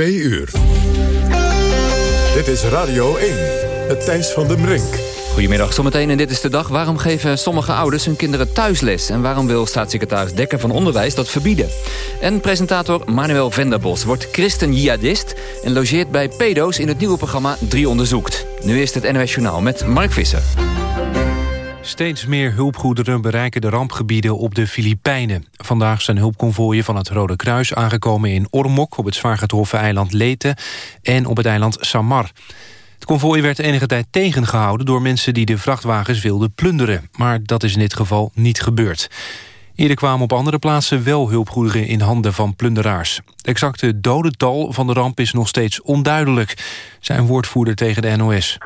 Twee uur. Dit is Radio 1, het Thijs van den Brink. Goedemiddag, zometeen en dit is de dag. Waarom geven sommige ouders hun kinderen thuisles? En waarom wil staatssecretaris Dekker van Onderwijs dat verbieden? En presentator Manuel Venderbos wordt christen-jihadist... en logeert bij pedo's in het nieuwe programma 3 Onderzoekt. Nu is het NOS Journaal met Mark Visser. Steeds meer hulpgoederen bereiken de rampgebieden op de Filipijnen. Vandaag zijn hulpconvooien van het Rode Kruis aangekomen in Ormok... op het zwaar getroffen eiland Leyte en op het eiland Samar. Het konvooi werd enige tijd tegengehouden door mensen die de vrachtwagens wilden plunderen. Maar dat is in dit geval niet gebeurd. Eerder kwamen op andere plaatsen wel hulpgoederen in handen van plunderaars. Het exacte dodental van de ramp is nog steeds onduidelijk, zijn woordvoerder tegen de NOS.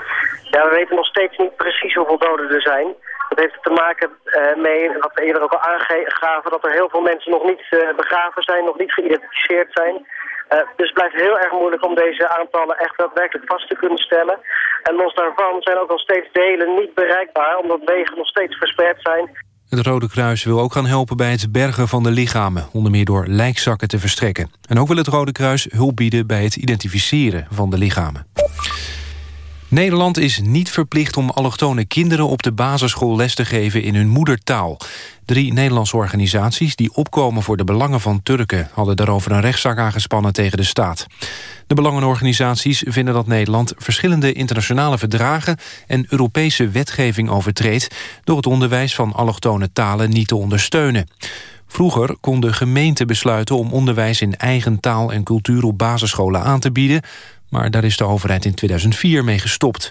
Ja, we weten nog steeds niet precies hoeveel doden er zijn. Dat heeft te maken uh, mee, wat we eerder ook al aangaven, dat er heel veel mensen nog niet uh, begraven zijn, nog niet geïdentificeerd zijn. Uh, dus het blijft heel erg moeilijk om deze aantallen echt daadwerkelijk vast te kunnen stellen. En los daarvan zijn ook nog steeds delen niet bereikbaar, omdat wegen nog steeds verspreid zijn. Het Rode Kruis wil ook gaan helpen bij het bergen van de lichamen... onder meer door lijkzakken te verstrekken. En ook wil het Rode Kruis hulp bieden bij het identificeren van de lichamen. Nederland is niet verplicht om allochtone kinderen op de basisschool les te geven in hun moedertaal. Drie Nederlandse organisaties die opkomen voor de belangen van Turken... hadden daarover een rechtszaak aangespannen tegen de staat. De belangenorganisaties vinden dat Nederland verschillende internationale verdragen... en Europese wetgeving overtreedt... door het onderwijs van allochtone talen niet te ondersteunen. Vroeger kon de gemeente besluiten om onderwijs in eigen taal en cultuur op basisscholen aan te bieden maar daar is de overheid in 2004 mee gestopt.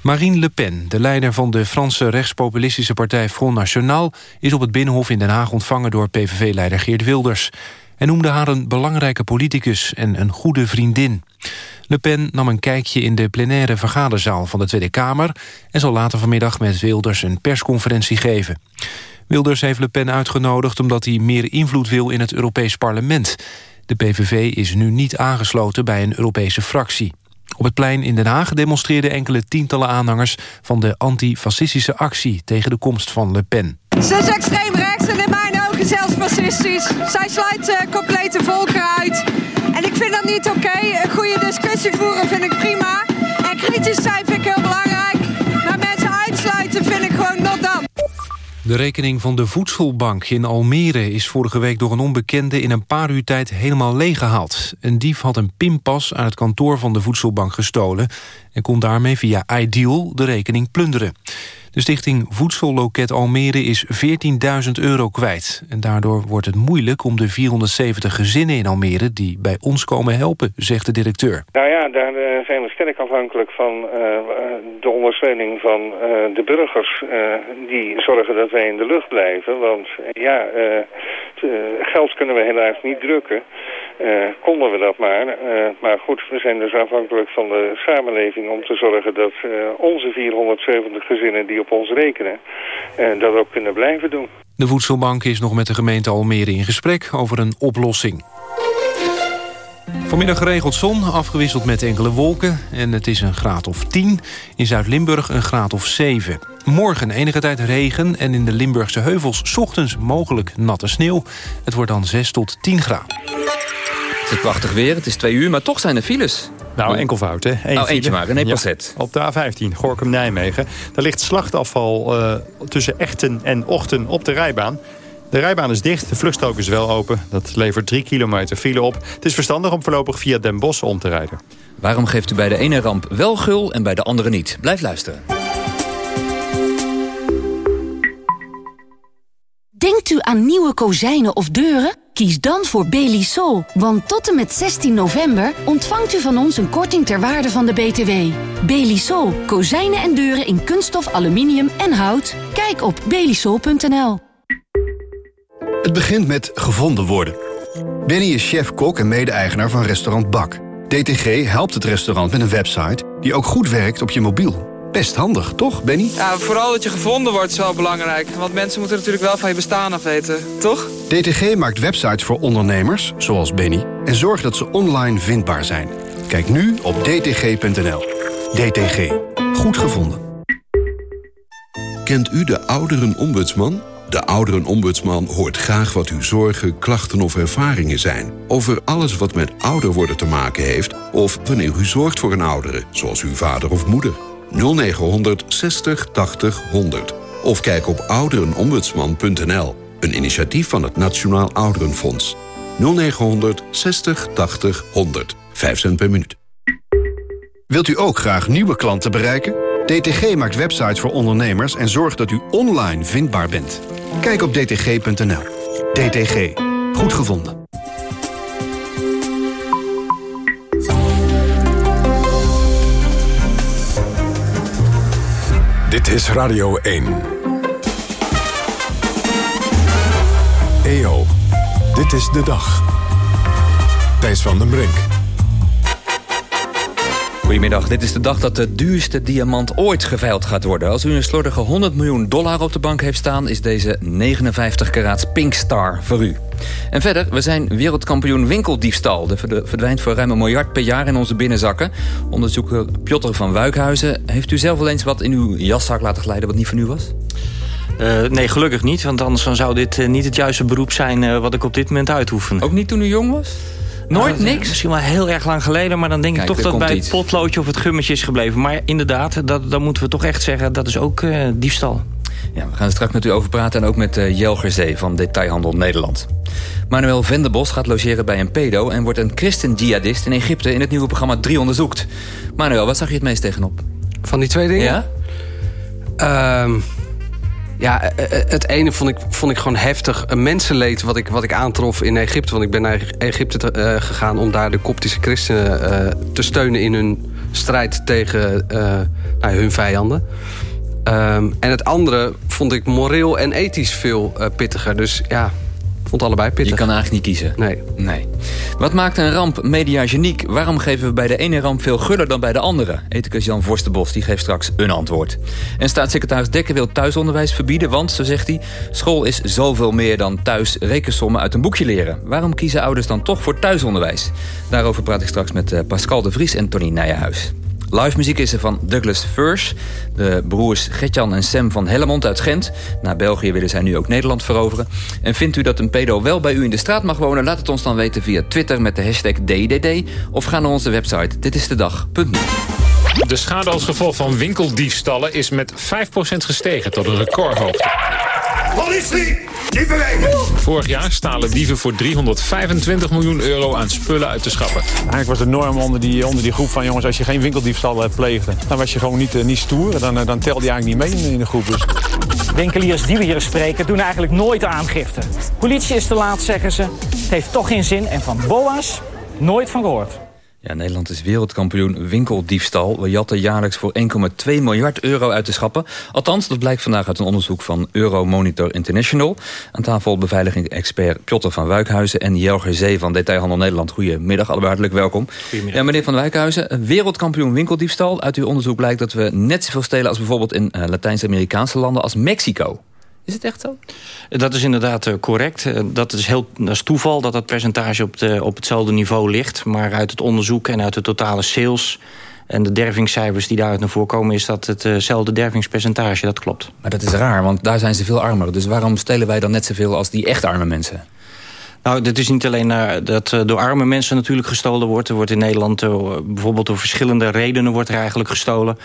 Marine Le Pen, de leider van de Franse rechtspopulistische partij Front National... is op het Binnenhof in Den Haag ontvangen door PVV-leider Geert Wilders. Hij noemde haar een belangrijke politicus en een goede vriendin. Le Pen nam een kijkje in de plenaire vergaderzaal van de Tweede Kamer... en zal later vanmiddag met Wilders een persconferentie geven. Wilders heeft Le Pen uitgenodigd omdat hij meer invloed wil in het Europees Parlement... De PVV is nu niet aangesloten bij een Europese fractie. Op het plein in Den Haag demonstreerden enkele tientallen aanhangers... van de antifascistische actie tegen de komst van Le Pen. Ze is extreem rechts en in mijn ogen zelfs fascistisch. Zij sluit uh, complete volken uit. En ik vind dat niet oké. Een goede discussie voeren vind ik prima. En kritisch zijn vind ik heel belangrijk. De rekening van de voedselbank in Almere is vorige week door een onbekende in een paar uur tijd helemaal leeggehaald. Een dief had een pinpas uit het kantoor van de voedselbank gestolen en kon daarmee via Ideal de rekening plunderen. De stichting Voedselloket Almere is 14.000 euro kwijt. En daardoor wordt het moeilijk om de 470 gezinnen in Almere... die bij ons komen helpen, zegt de directeur. Nou ja, daar uh, zijn we sterk afhankelijk van uh, de ondersteuning van uh, de burgers... die zorgen dat wij in de lucht blijven. Want ja, geld kunnen we helaas niet drukken. Konden we dat maar. maar goed, we zijn dus afhankelijk van de samenleving... om te zorgen dat onze 470 gezinnen... die op ons rekenen, en dat ook kunnen blijven doen. De Voedselbank is nog met de gemeente Almere in gesprek over een oplossing. Vanmiddag geregeld zon, afgewisseld met enkele wolken. En het is een graad of 10. In Zuid-Limburg een graad of 7. Morgen enige tijd regen en in de Limburgse heuvels... ochtends mogelijk natte sneeuw. Het wordt dan 6 tot 10 graden. Het is prachtig weer, het is twee uur, maar toch zijn er files. Nou, enkelvoud, hè? Eén oh, eentje maken, nee, ja, Op de A15, Gorkum-Nijmegen. Daar ligt slachtafval uh, tussen Echten en Ochten op de rijbaan. De rijbaan is dicht, de vluchtstrook is wel open. Dat levert drie kilometer file op. Het is verstandig om voorlopig via Den Bosch om te rijden. Waarom geeft u bij de ene ramp wel gul en bij de andere niet? Blijf luisteren. Denkt u aan nieuwe kozijnen of deuren? Kies dan voor Belisol, want tot en met 16 november ontvangt u van ons een korting ter waarde van de BTW. Belisol, kozijnen en deuren in kunststof, aluminium en hout. Kijk op belisol.nl. Het begint met gevonden worden. Benny is chef-kok en mede-eigenaar van restaurant Bak. DTG helpt het restaurant met een website die ook goed werkt op je mobiel. Best handig, toch, Benny? Ja, vooral dat je gevonden wordt is wel belangrijk. Want mensen moeten natuurlijk wel van je bestaan af weten, toch? DTG maakt websites voor ondernemers, zoals Benny... en zorgt dat ze online vindbaar zijn. Kijk nu op dtg.nl. DTG. Goed gevonden. Kent u de ouderenombudsman? De ouderenombudsman hoort graag wat uw zorgen, klachten of ervaringen zijn... over alles wat met ouder worden te maken heeft... of wanneer u zorgt voor een oudere, zoals uw vader of moeder. 0900 60 80 100. Of kijk op ouderenombudsman.nl. Een initiatief van het Nationaal Ouderenfonds. 0900 60 80 100. 5 cent per minuut. Wilt u ook graag nieuwe klanten bereiken? DTG maakt websites voor ondernemers en zorgt dat u online vindbaar bent. Kijk op dtg.nl. DTG. Goed gevonden. Dit is Radio 1. EO. Dit is de dag. Thijs van den Brink. Goedemiddag, dit is de dag dat de duurste diamant ooit geveild gaat worden. Als u een slordige 100 miljoen dollar op de bank heeft staan... is deze 59 karaats Pink Star voor u. En verder, we zijn wereldkampioen winkeldiefstal. De verdwijnt voor ruim een miljard per jaar in onze binnenzakken. Onderzoeker Piotr van Wuikhuizen... heeft u zelf wel eens wat in uw jaszak laten glijden wat niet van u was? Uh, nee, gelukkig niet. Want anders zou dit uh, niet het juiste beroep zijn... Uh, wat ik op dit moment uitoefen. Ook niet toen u jong was? Nooit nou, niks? Misschien wel heel erg lang geleden. Maar dan denk Kijk, ik toch dat bij iets. het potloodje of het gummetje is gebleven. Maar inderdaad, dat, dan moeten we toch echt zeggen... dat is ook diefstal. Ja, we gaan er straks met u over praten. En ook met uh, Jelger Zee van Detailhandel Nederland. Manuel Venderbos gaat logeren bij een pedo... en wordt een christen-jihadist in Egypte... in het nieuwe programma 3 onderzoekt. Manuel, wat zag je het meest tegenop? Van die twee dingen? Ja? Um, ja, eh, eh, het ene vond ik, vond ik gewoon heftig. Een mensenleed wat ik, wat ik aantrof in Egypte. Want ik ben naar Egypte uh, gegaan om daar de koptische christenen uh, te steunen... in hun strijd tegen nou, hun vijanden. Um, en het andere vond ik moreel en ethisch veel pittiger. Dus ja, vond allebei pittig. Je kan eigenlijk niet kiezen. Nee. nee. Wat maakt een ramp mediageniek? Waarom geven we bij de ene ramp veel guller dan bij de andere? Ethicus Jan Vorstenbos die geeft straks een antwoord. En staatssecretaris Dekker wil thuisonderwijs verbieden... want, zo zegt hij, school is zoveel meer dan thuis rekensommen uit een boekje leren. Waarom kiezen ouders dan toch voor thuisonderwijs? Daarover praat ik straks met eh, Pascal de Vries en Tony Nijenhuis. Live muziek is er van Douglas Furs. De broers Gertjan en Sam van Hellemond uit Gent. Na België willen zij nu ook Nederland veroveren. En vindt u dat een pedo wel bij u in de straat mag wonen? Laat het ons dan weten via Twitter met de hashtag DDD. Of ga naar onze website ditistedag.nu. De schade als gevolg van winkeldiefstallen is met 5% gestegen tot een recordhoogte. Politie! Niet bewegen! Vorig jaar stalen dieven voor 325 miljoen euro aan spullen uit de schappen. Eigenlijk was de norm onder die, onder die groep van jongens... als je geen winkeldiefstal pleegde, dan was je gewoon niet, eh, niet stoer. Dan, eh, dan telde je eigenlijk niet mee in de groep. Dus. Winkeliers die we hier spreken doen eigenlijk nooit aangifte. Politie is te laat, zeggen ze. Het heeft toch geen zin en van BOA's nooit van gehoord. Ja, Nederland is wereldkampioen winkeldiefstal. We jatten jaarlijks voor 1,2 miljard euro uit de schappen. Althans, dat blijkt vandaag uit een onderzoek van Euromonitor International. Aan tafel beveiliging-expert Piotr van Wijkhuizen... en Jelger Zee van Detailhandel Nederland. Goedemiddag, allebei hartelijk welkom. Goedemiddag. Ja, meneer van Wijkhuizen, wereldkampioen winkeldiefstal. Uit uw onderzoek blijkt dat we net zoveel stelen... als bijvoorbeeld in uh, Latijns-Amerikaanse landen als Mexico. Is het echt zo? Dat is inderdaad uh, correct. Uh, dat, is heel, dat is toeval dat dat percentage op, de, op hetzelfde niveau ligt. Maar uit het onderzoek en uit de totale sales... en de dervingscijfers die daaruit naar voren komen... is dat hetzelfde dervingspercentage, dat klopt. Maar dat is raar, want daar zijn ze veel armer. Dus waarom stelen wij dan net zoveel als die echt arme mensen? Nou, dit is niet alleen uh, dat uh, door arme mensen natuurlijk gestolen wordt. Er wordt in Nederland uh, bijvoorbeeld door verschillende redenen wordt er eigenlijk gestolen.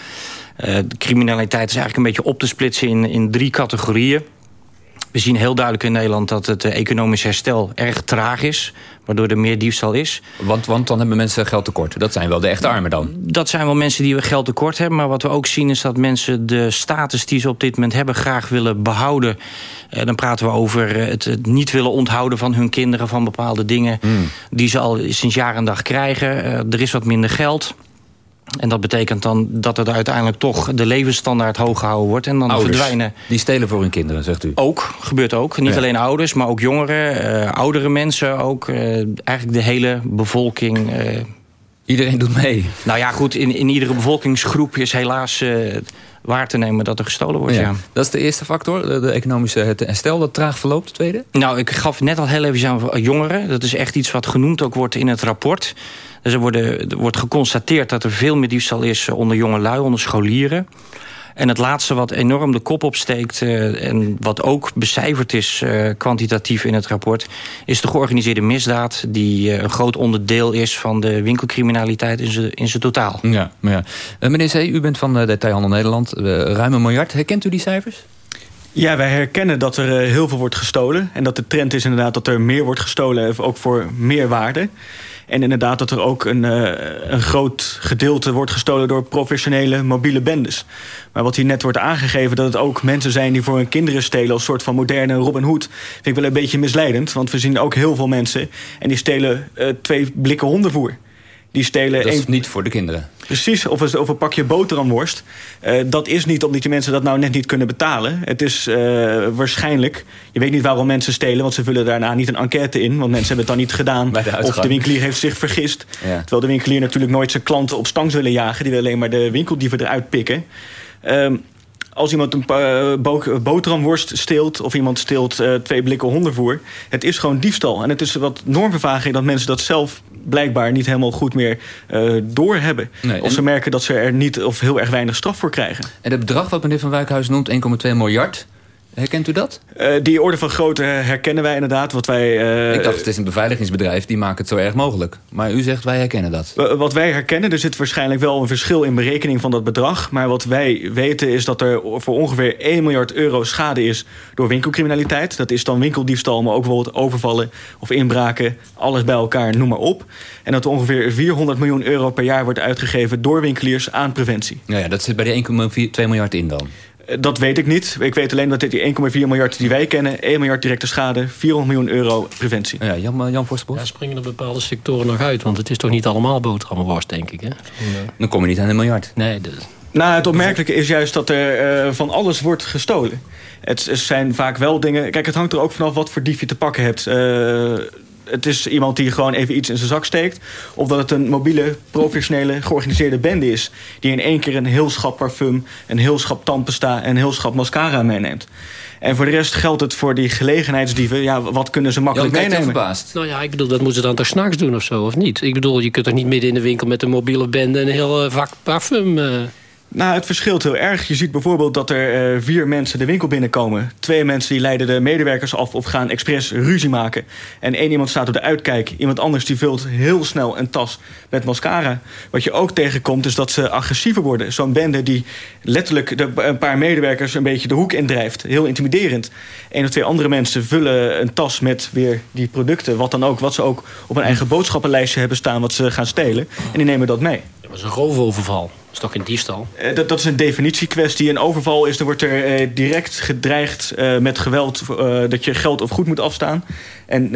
de criminaliteit is eigenlijk een beetje op te splitsen in, in drie categorieën. We zien heel duidelijk in Nederland dat het economisch herstel erg traag is. Waardoor er meer diefstal is. Want, want dan hebben mensen geld tekort. Dat zijn wel de echte armen dan? Dat zijn wel mensen die geld tekort hebben. Maar wat we ook zien is dat mensen de status die ze op dit moment hebben... graag willen behouden. Eh, dan praten we over het, het, niet willen onthouden van hun kinderen... van bepaalde dingen mm. die ze al sinds jaar en dag krijgen. Er is wat minder geld. En dat betekent dan dat er uiteindelijk toch de levensstandaard hoog gehouden wordt. En dan ouders, verdwijnen... Die stelen voor hun kinderen, zegt u? Ook, gebeurt ook. Niet ja. alleen ouders, maar ook jongeren, uh, oudere mensen ook. Uh, eigenlijk de hele bevolking... Uh... Iedereen doet mee? Nou ja, goed, in, in iedere bevolkingsgroep is helaas waar te nemen dat er gestolen wordt. Ja. ja. Dat is de eerste factor, de, de economische herstel dat traag verloopt. De tweede? Nou, ik gaf net al heel even aan jongeren. Dat is echt iets wat genoemd ook wordt in het rapport. Dus er, worden, er wordt geconstateerd dat er veel meer diefstal is onder jonge lui, onder scholieren. En het laatste wat enorm de kop opsteekt... Uh, en wat ook becijferd is uh, kwantitatief in het rapport... is de georganiseerde misdaad... die uh, een groot onderdeel is van de winkelcriminaliteit in zijn totaal. Ja, ja. meneer Zee, u bent van Detailhandel Nederland. ruim een miljard. Herkent u die cijfers? Ja, wij herkennen dat er heel veel wordt gestolen. En dat de trend is inderdaad dat er meer wordt gestolen... ook voor meer waarde. En inderdaad dat er ook een, uh, een groot gedeelte wordt gestolen... door professionele mobiele bendes. Maar wat hier net wordt aangegeven... dat het ook mensen zijn die voor hun kinderen stelen... als soort van moderne Robin Hood... vind ik wel een beetje misleidend. Want we zien ook heel veel mensen... en die stelen uh, twee blikken hondenvoer. Die stelen dat is een... niet voor de kinderen. Precies, of een, of een pakje boterhamworst. Uh, dat is niet omdat die mensen dat nou net niet kunnen betalen. Het is uh, waarschijnlijk... Je weet niet waarom mensen stelen, want ze vullen daarna niet een enquête in. Want mensen hebben het dan niet gedaan. De of de winkelier heeft zich vergist. Ja. Terwijl de winkelier natuurlijk nooit zijn klanten op stang willen jagen. Die willen alleen maar de winkeldieven eruit pikken. Um, als iemand een bo boterhamworst steelt... of iemand steelt uh, twee blikken hondenvoer... het is gewoon diefstal. En het is wat normvervaging dat mensen dat zelf blijkbaar niet helemaal goed meer uh, doorhebben. Nee, of ze merken dat ze er niet of heel erg weinig straf voor krijgen. En het bedrag wat meneer Van Wijkhuizen noemt, 1,2 miljard... Herkent u dat? Uh, die orde van grootte herkennen wij inderdaad. Wat wij, uh, Ik dacht, het is een beveiligingsbedrijf, die maakt het zo erg mogelijk. Maar u zegt, wij herkennen dat. wat wij herkennen, er zit waarschijnlijk wel een verschil in berekening van dat bedrag. Maar wat wij weten is dat er voor ongeveer 1 miljard euro schade is door winkelcriminaliteit. Dat is dan winkeldiefstal, maar ook bijvoorbeeld overvallen of inbraken. Alles bij elkaar, noem maar op. En dat er ongeveer 400 miljoen euro per jaar wordt uitgegeven door winkeliers aan preventie. Ja, ja dat zit bij die 1,2 miljard in dan. Eh, dat weet ik niet. Ik weet alleen dat dit die 1,4 miljard die wij kennen... 1 miljard directe schade, 400 miljoen euro preventie. Ja, Jan, Jan Ja, springen er bepaalde sectoren nog uit? Want het is toch niet allemaal boterhammenworst, denk ik. Hè? Dan kom je niet aan een miljard. Nee, dus... Nou, het opmerkelijke is juist dat er uh, van alles wordt gestolen. Het zijn vaak wel dingen... Kijk, het hangt er ook vanaf wat voor dief je te pakken hebt. Uh, het is iemand die gewoon even iets in zijn zak steekt. Of dat het een mobiele, professionele, georganiseerde bende is. Die in één keer een heel schap parfum, een heel schap tandpasta en een heel schap mascara meeneemt. En voor de rest geldt het voor die gelegenheidsdieven. Ja, wat kunnen ze makkelijk Jan, meenemen? Verbaasd. Nou ja, ik bedoel, dat moeten ze dan toch s'nachts doen of zo, of niet? Ik bedoel, je kunt toch niet midden in de winkel met een mobiele bende... een heel uh, vak parfum... Uh... Nou, het verschilt heel erg. Je ziet bijvoorbeeld dat er uh, vier mensen de winkel binnenkomen. Twee mensen die leiden de medewerkers af of gaan expres ruzie maken. En één iemand staat op de uitkijk. Iemand anders die vult heel snel een tas met mascara. Wat je ook tegenkomt is dat ze agressiever worden. Zo'n bende die letterlijk een paar medewerkers een beetje de hoek indrijft. Heel intimiderend. Eén of twee andere mensen vullen een tas met weer die producten. Wat dan ook, wat ze ook op een eigen boodschappenlijstje hebben staan... wat ze gaan stelen. En die nemen dat mee. Dat was een roofoverval is toch geen diefstal? Uh, dat, dat, is een definitiekwestie. Een overval is, er wordt er uh, direct gedreigd uh, met geweld... dat je geld of goed moet afstaan. En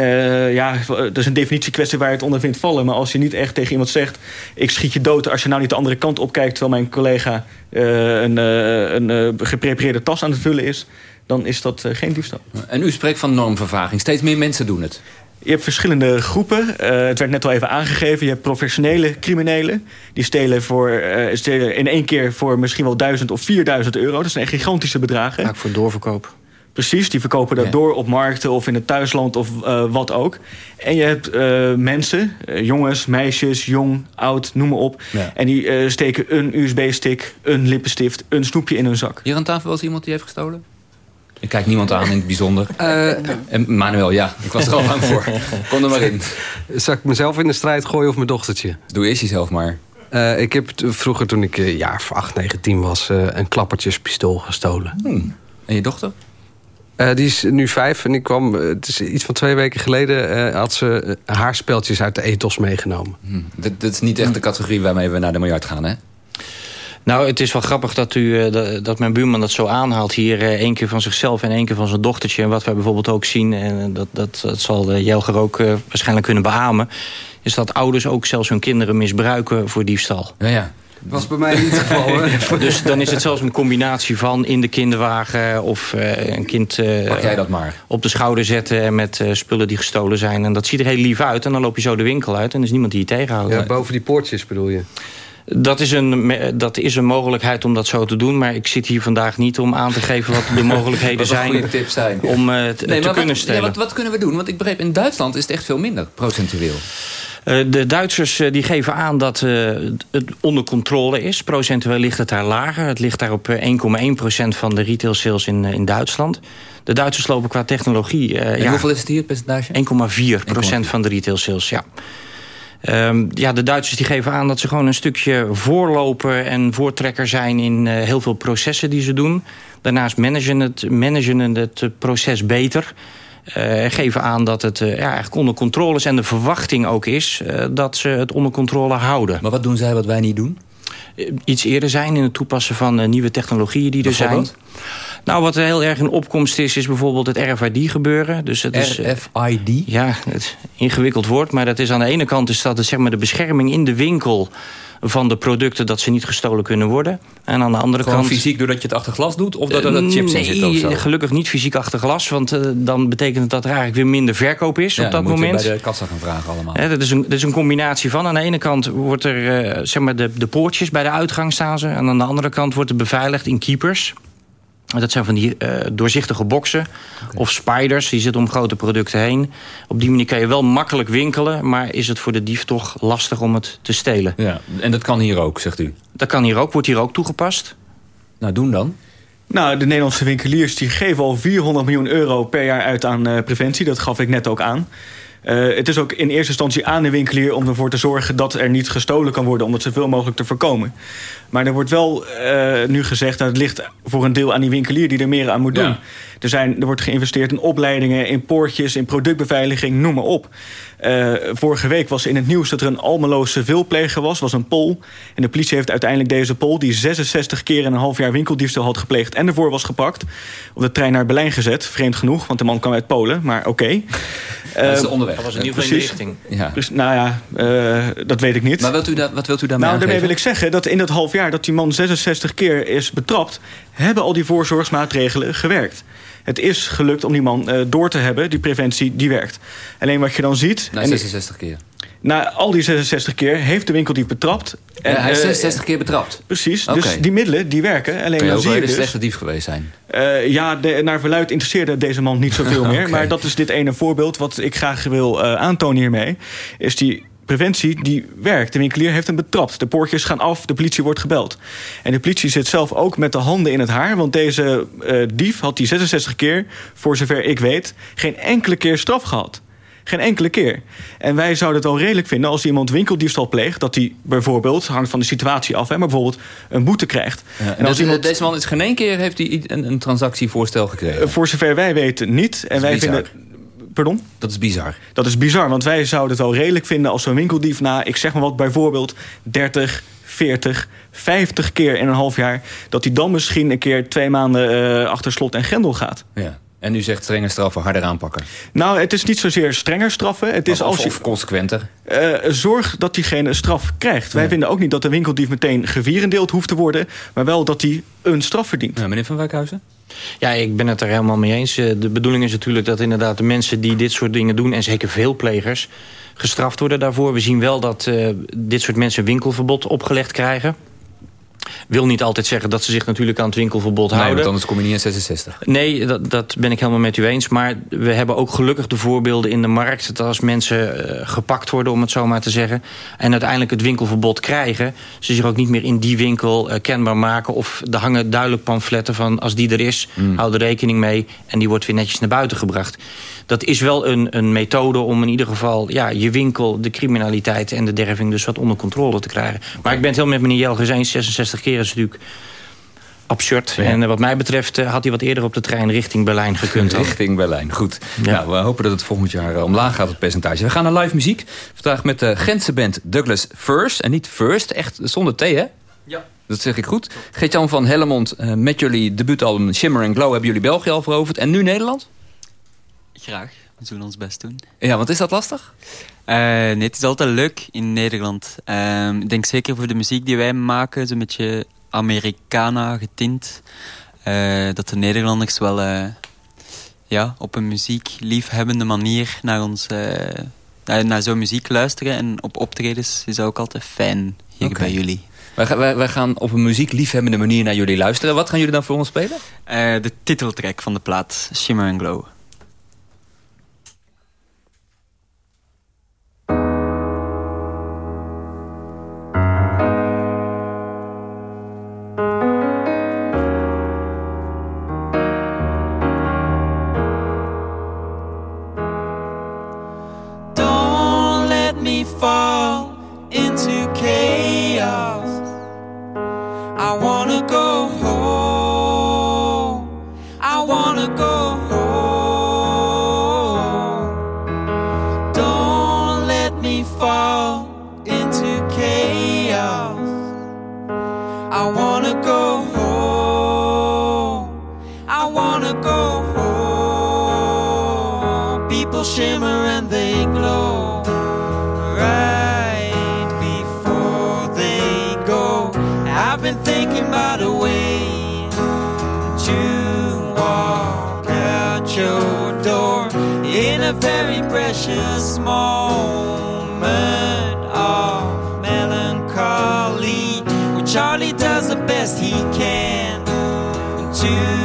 ja, dat is een definitiekwestie waar je het onder vindt vallen. Maar als je niet echt tegen iemand zegt... ik schiet je dood als je nou niet de andere kant opkijkt... terwijl mijn collega een, een geprepareerde tas aan het vullen is... dan is dat geen diefstal. En u spreekt van normvervaging. Steeds meer mensen doen het. Je hebt verschillende groepen. Uh, het werd net al even aangegeven. Je hebt professionele criminelen. Die stelen, voor, uh, stelen in één keer voor misschien wel 1000 of 4000 euro. Dat zijn gigantische bedragen. Vaak voor doorverkoop. Precies, die verkopen dat ja. door op markten of in het thuisland of uh, wat ook. En je hebt mensen, jongens, meisjes, jong, oud, noem maar op. Ja. En die steken een USB-stick, een lippenstift, een snoepje in hun zak. Hier aan tafel was iemand die heeft gestolen? Ik kijk niemand aan in het bijzonder. Uh, en Manuel, ja, ik was er al bang voor. Kom er maar in. Zal ik mezelf in de strijd gooien of mijn dochtertje? Doe eerst jezelf maar. Uh, ik heb vroeger, toen ik uh, jaar 8, 9, 10 was... Uh, een klappertjespistool gestolen. Hmm. En je dochter? die is nu vijf en ik kwam... het is iets van twee weken geleden... had ze haarspeltjes uit de ethos meegenomen. Hmm. Dat, dat is niet echt de categorie waarmee we naar de miljard gaan, hè? Nou, het is wel grappig dat, u, uh, dat mijn buurman dat zo aanhaalt hier. Uh, één keer van zichzelf en één keer van zijn dochtertje. En wat wij bijvoorbeeld ook zien, en dat, dat, dat zal Jelger ook waarschijnlijk kunnen beamen... is dat ouders ook zelfs hun kinderen misbruiken voor diefstal. Ja, ja. Dat was bij mij niet het geval. dus dan is het zelfs een combinatie van in de kinderwagen... of een kind Pak jij dat maar. op de schouder zetten met spullen die gestolen zijn. En dat ziet er heel lief uit. En dan loop je zo de winkel uit en er is niemand die je tegenhoudt. Ja, boven die poortjes bedoel je? Dat is, een, dat is een mogelijkheid om dat zo te doen. Maar ik zit hier vandaag niet om aan te geven wat de mogelijkheden zijn. zijn. Om uh, te, nee, te kunnen wat, stellen. Ja, wat, wat, kunnen we doen? Want ik begreep, in Duitsland is het echt veel minder, procentueel. Uh, de Duitsers uh, die geven aan dat uh, het onder controle is. Procentueel ligt het daar lager. Het ligt daar op 1,1% van de retail sales in, in Duitsland. De Duitsers lopen qua technologie... en ja, hoeveel is het hier, percentage? 1,4% van de retail sales, ja. Um, ja, de Duitsers die geven aan dat ze gewoon een stukje voorloper en voortrekker zijn in uh, heel veel processen die ze doen. Daarnaast managen het, managen het proces beter. Uh, geven aan dat het uh, ja, eigenlijk onder controle is en de verwachting ook is dat ze het onder controle houden. Maar wat doen zij wat wij niet doen? Iets eerder zijn in het toepassen van nieuwe technologieën die er zijn. Nou, wat heel erg in opkomst is, is bijvoorbeeld het RFID-gebeuren. Dus het is, RFID? Ja, het ingewikkeld woord. Maar dat is aan de ene kant is dat het, zeg maar, de bescherming in de winkel van de producten dat ze niet gestolen kunnen worden. En aan de andere Gewoon kant... fysiek doordat je het achter glas doet? Of dat er uh, chips nee, in zitten zo? gelukkig niet fysiek achter glas. Want uh, dan betekent het dat er eigenlijk weer minder verkoop is ja, op dat moment. Je bij de kassa gaan vragen allemaal. He, dat, is een, dat is een combinatie van. Aan de ene kant wordt er uh, zeg maar de, de poortjes bij de uitgang staan ze. En aan de andere kant wordt het beveiligd in keepers. Dat zijn van die uh, doorzichtige boxen. Okay. Of spiders, die zitten om grote producten heen. Op die manier kan je wel makkelijk winkelen... maar is het voor de dief toch lastig om het te stelen. Ja, en dat kan hier ook, zegt u? Dat kan hier ook, wordt hier ook toegepast. Nou, doen dan. Nou, de Nederlandse winkeliers die geven al 400 miljoen euro per jaar uit aan uh, preventie. Dat gaf ik net ook aan. Uh, het is ook in eerste instantie aan de winkelier om ervoor te zorgen dat er niet gestolen kan worden, om dat zoveel mogelijk te voorkomen. Maar er wordt wel uh, nu gezegd dat het ligt voor een deel aan die winkelier die er meer aan moet doen. Ja. Er, zijn, er wordt geïnvesteerd in opleidingen, in poortjes, in productbeveiliging, noem maar op. Uh, vorige week was in het nieuws dat er een Almeloze veelpleger was, was een Pool. En de politie heeft uiteindelijk deze Pool, die 66 keer in een half jaar winkeldiefstal had gepleegd en ervoor was gepakt, op de trein naar Berlijn gezet. Vreemd genoeg, want de man kwam uit Polen, maar oké. Okay. dat is onderweg. Dat was in de richting. Ja. Dus, nou ja, uh, dat weet ik niet. Maar wilt u da wat wilt u daarmee Nou, daarmee aangeven? wil ik zeggen dat in dat half jaar dat die man 66 keer is betrapt... hebben al die voorzorgsmaatregelen gewerkt. Het is gelukt om die man uh, door te hebben. Die preventie, die werkt. Alleen wat je dan ziet... Na 66 keer? Na al die 66 keer heeft de winkeldief betrapt. En, ja, hij is 66 uh, keer betrapt? Precies. Okay. Dus die middelen, die werken. Alleen Kun je dan zie je dus, slechte dief geweest zijn? Uh, ja, de, naar verluid interesseerde deze man niet zoveel meer. okay. Maar dat is dit ene voorbeeld wat ik graag wil aantonen hiermee. Is die preventie die werkt. De winkelier heeft hem betrapt. De poortjes gaan af, de politie wordt gebeld. En de politie zit zelf ook met de handen in het haar... want deze uh, dief had die 66 keer, voor zover ik weet... geen enkele keer straf gehad. Geen enkele keer. En wij zouden het wel redelijk vinden als iemand winkeldiefstal pleegt... dat hij bijvoorbeeld, hangt van de situatie af... Hè, maar bijvoorbeeld een boete krijgt. Ja, en als dus, iemand... Deze man is geen één keer heeft hij een, een transactievoorstel gekregen? Uh, voor zover wij weten niet. En wij bizar. vinden... Pardon? Dat is bizar. Dat is bizar, want wij zouden het wel redelijk vinden... als zo'n winkeldief na, ik zeg maar wat, bijvoorbeeld 30, 40, 50 keer in een half jaar... dat hij dan misschien een keer twee maanden uh, achter slot en grendel gaat. Ja. En u zegt strenge straffen, harder aanpakken. Nou, het is niet zozeer strenger straffen. Het is of, als je, of consequenter. Uh, zorg dat diegene straf krijgt. Wij Ja. vinden ook niet dat de winkeldief meteen gevierendeeld hoeft te worden... maar wel dat hij een straf verdient. Ja, meneer Van Wijkhuizen? Ja, ik ben het er helemaal mee eens. Eh, De bedoeling is natuurlijk dat inderdaad de mensen die dit soort dingen doen... en zeker veel plegers, gestraft worden daarvoor. We zien wel dat uh, dit soort mensen winkelverbod opgelegd krijgen. Wil niet altijd zeggen dat ze zich natuurlijk aan het winkelverbod Nee, houden. want anders kom je niet in 66. Nee, dat, dat ben ik helemaal met u eens. Maar we hebben ook gelukkig de voorbeelden in de markt... dat als mensen uh, gepakt worden, om het zo maar te zeggen... en uiteindelijk het winkelverbod krijgen... ze zich ook niet meer in die winkel uh, kenbaar maken... of er hangen duidelijk pamfletten van... als die er is, mm. hou er rekening mee... en die wordt weer netjes naar buiten gebracht. Dat is wel een, een methode om in ieder geval ja, je winkel... de criminaliteit en de derving dus wat onder controle te krijgen. Maar ik ben het heel met meneer Jelgers eens. 66 keer is natuurlijk absurd. Ja. En uh, wat mij betreft uh, had hij wat eerder op de trein richting Berlijn gekund. Richting Berlijn, goed. Ja. Nou, we hopen dat het volgend jaar uh, omlaag gaat, het percentage. We gaan naar live muziek. Vandaag met de Gentse band Douglas First. En niet First, echt zonder T, hè? Ja. Dat zeg ik goed. Geert-Jan van Hellemond, met jullie debuutalbum Shimmer and Glow... hebben jullie België al veroverd. En nu Nederland? Graag. We zullen ons best doen. Ja, want is dat lastig? Uh, nee, het is altijd leuk in Nederland. Uh, ik denk zeker voor de muziek die wij maken, zo'n beetje Americana getint. Uh, dat de Nederlanders wel ja, op een muziekliefhebbende manier naar, ons, naar, naar zo'n muziek luisteren. En op optredens is dat ook altijd fijn hier okay. bij jullie. Wij, gaan op een muziekliefhebbende manier naar jullie luisteren. Wat gaan jullie dan voor ons spelen? de titeltrack van de plaat, Shimmer and Glow. A very precious moment of melancholy where Charlie does the best he can to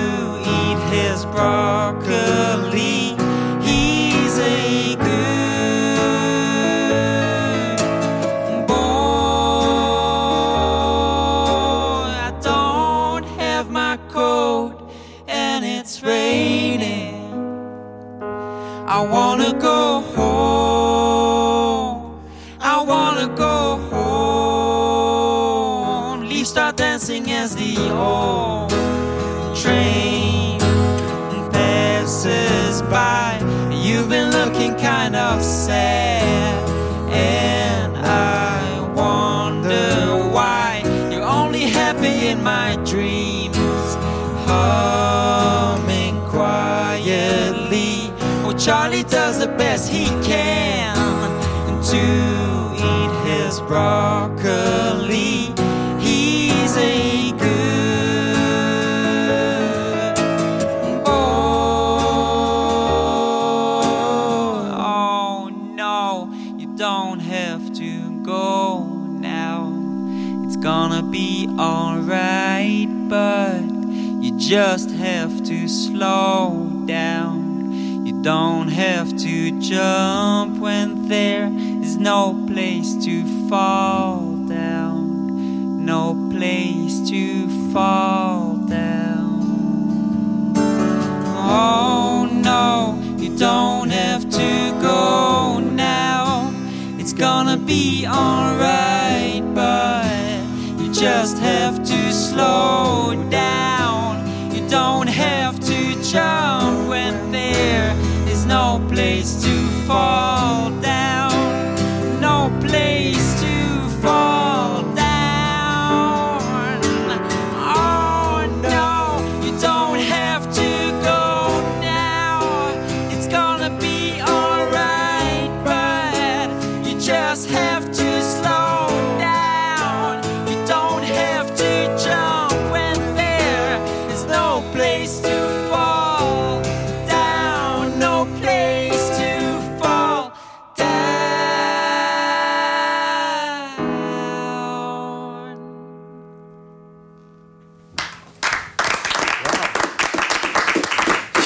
broccoli. He's a good boy. Oh no, you don't have to go now. It's gonna be alright, but you just have to slow down. You don't have to jump when there is no fall down. No place to fall down. Oh no, you don't have to go now. It's gonna be alright, but you just have to slow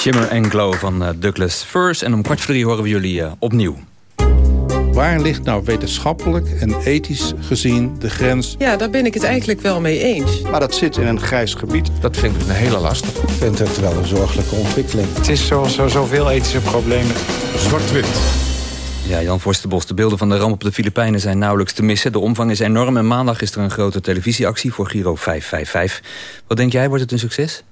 Shimmer and Glow van eh, Douglas Furs. En om kwart voor drie horen we jullie eh, opnieuw. Waar ligt nou wetenschappelijk en ethisch gezien de grens? Ja, daar ben ik het eigenlijk wel mee eens. Maar dat zit in een grijs gebied. Dat vind ik een hele lastig. Ik vind het wel een zorgelijke ontwikkeling. Het is zoals zo, zoveel ethische problemen. Zwart-wit. Ja, Jan Forsterbos, de beelden van de ramp op de Filipijnen zijn nauwelijks te missen. De omvang is enorm en maandag is er een grote televisieactie voor Giro 555. Wat denk jij, wordt het een succes?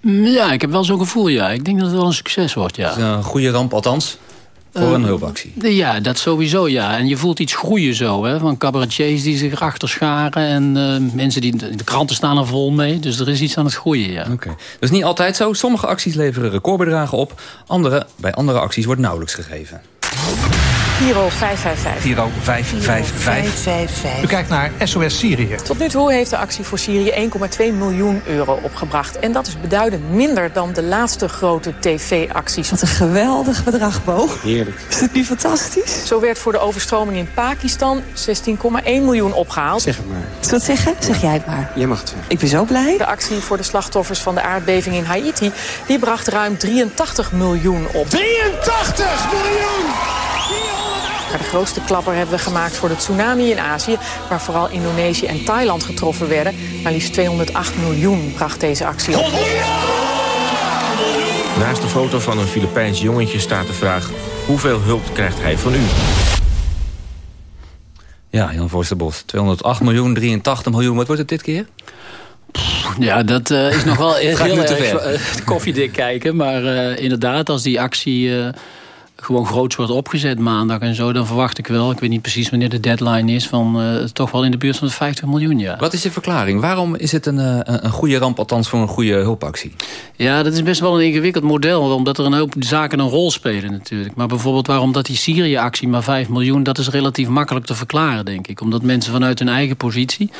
Ja, ik heb wel zo'n gevoel, ja. Ik denk dat het wel een succes wordt, ja. Een goede ramp althans, voor een Eh, hulpactie. Ja, dat sowieso, ja. En je voelt iets groeien zo, hè. Van cabaretiers die zich erachter scharen. En eh, mensen die... De kranten staan er vol mee. Dus er is iets aan het groeien, ja. Oké. Dat is niet altijd zo. Sommige acties leveren recordbedragen op. Andere, bij andere acties wordt nauwelijks gegeven. Giro 555. Giro 555. 555. U kijkt naar SOS Syrië. Tot nu toe heeft de actie voor Syrië 1,2 miljoen euro opgebracht. En dat is beduidend minder dan de laatste grote tv-acties. Wat een geweldig bedrag, Bo. Heerlijk. Is het nu fantastisch? Zo werd voor de overstroming in Pakistan 16,1 miljoen opgehaald. Zeg het maar. Zal ik het zeggen? Zeg jij het maar. Jij mag het zeggen. Ik ben zo blij. De actie voor de slachtoffers van de aardbeving in Haiti... die bracht ruim 83 miljoen op. 83 miljoen! Maar de grootste klapper hebben we gemaakt voor de tsunami in Azië... waar vooral Indonesië en Thailand getroffen werden. Maar liefst 208 miljoen bracht deze actie op. Naast de foto van een Filipijns jongetje staat de vraag... hoeveel hulp krijgt hij van u? Ja, Jan Voorsterbos. 208 miljoen, 83 miljoen. Wat wordt het dit keer? Ja, dat uh, is nog wel heel Gaat nu te erg ver. uh, koffiedik kijken. Maar uh, inderdaad, als die actie uh, gewoon groots wordt opgezet maandag en zo... dan verwacht ik wel, ik weet niet precies wanneer de deadline is... van uh, toch wel in de buurt van de 50 miljoen, ja. Wat is je verklaring? Waarom is het een, uh, een goede ramp, althans voor een goede hulpactie? Ja, dat is best wel een ingewikkeld model... omdat er een hoop zaken een rol spelen natuurlijk. Maar bijvoorbeeld waarom dat die Syrië-actie maar 5 miljoen... dat is relatief makkelijk te verklaren, denk ik. Omdat mensen vanuit hun eigen positie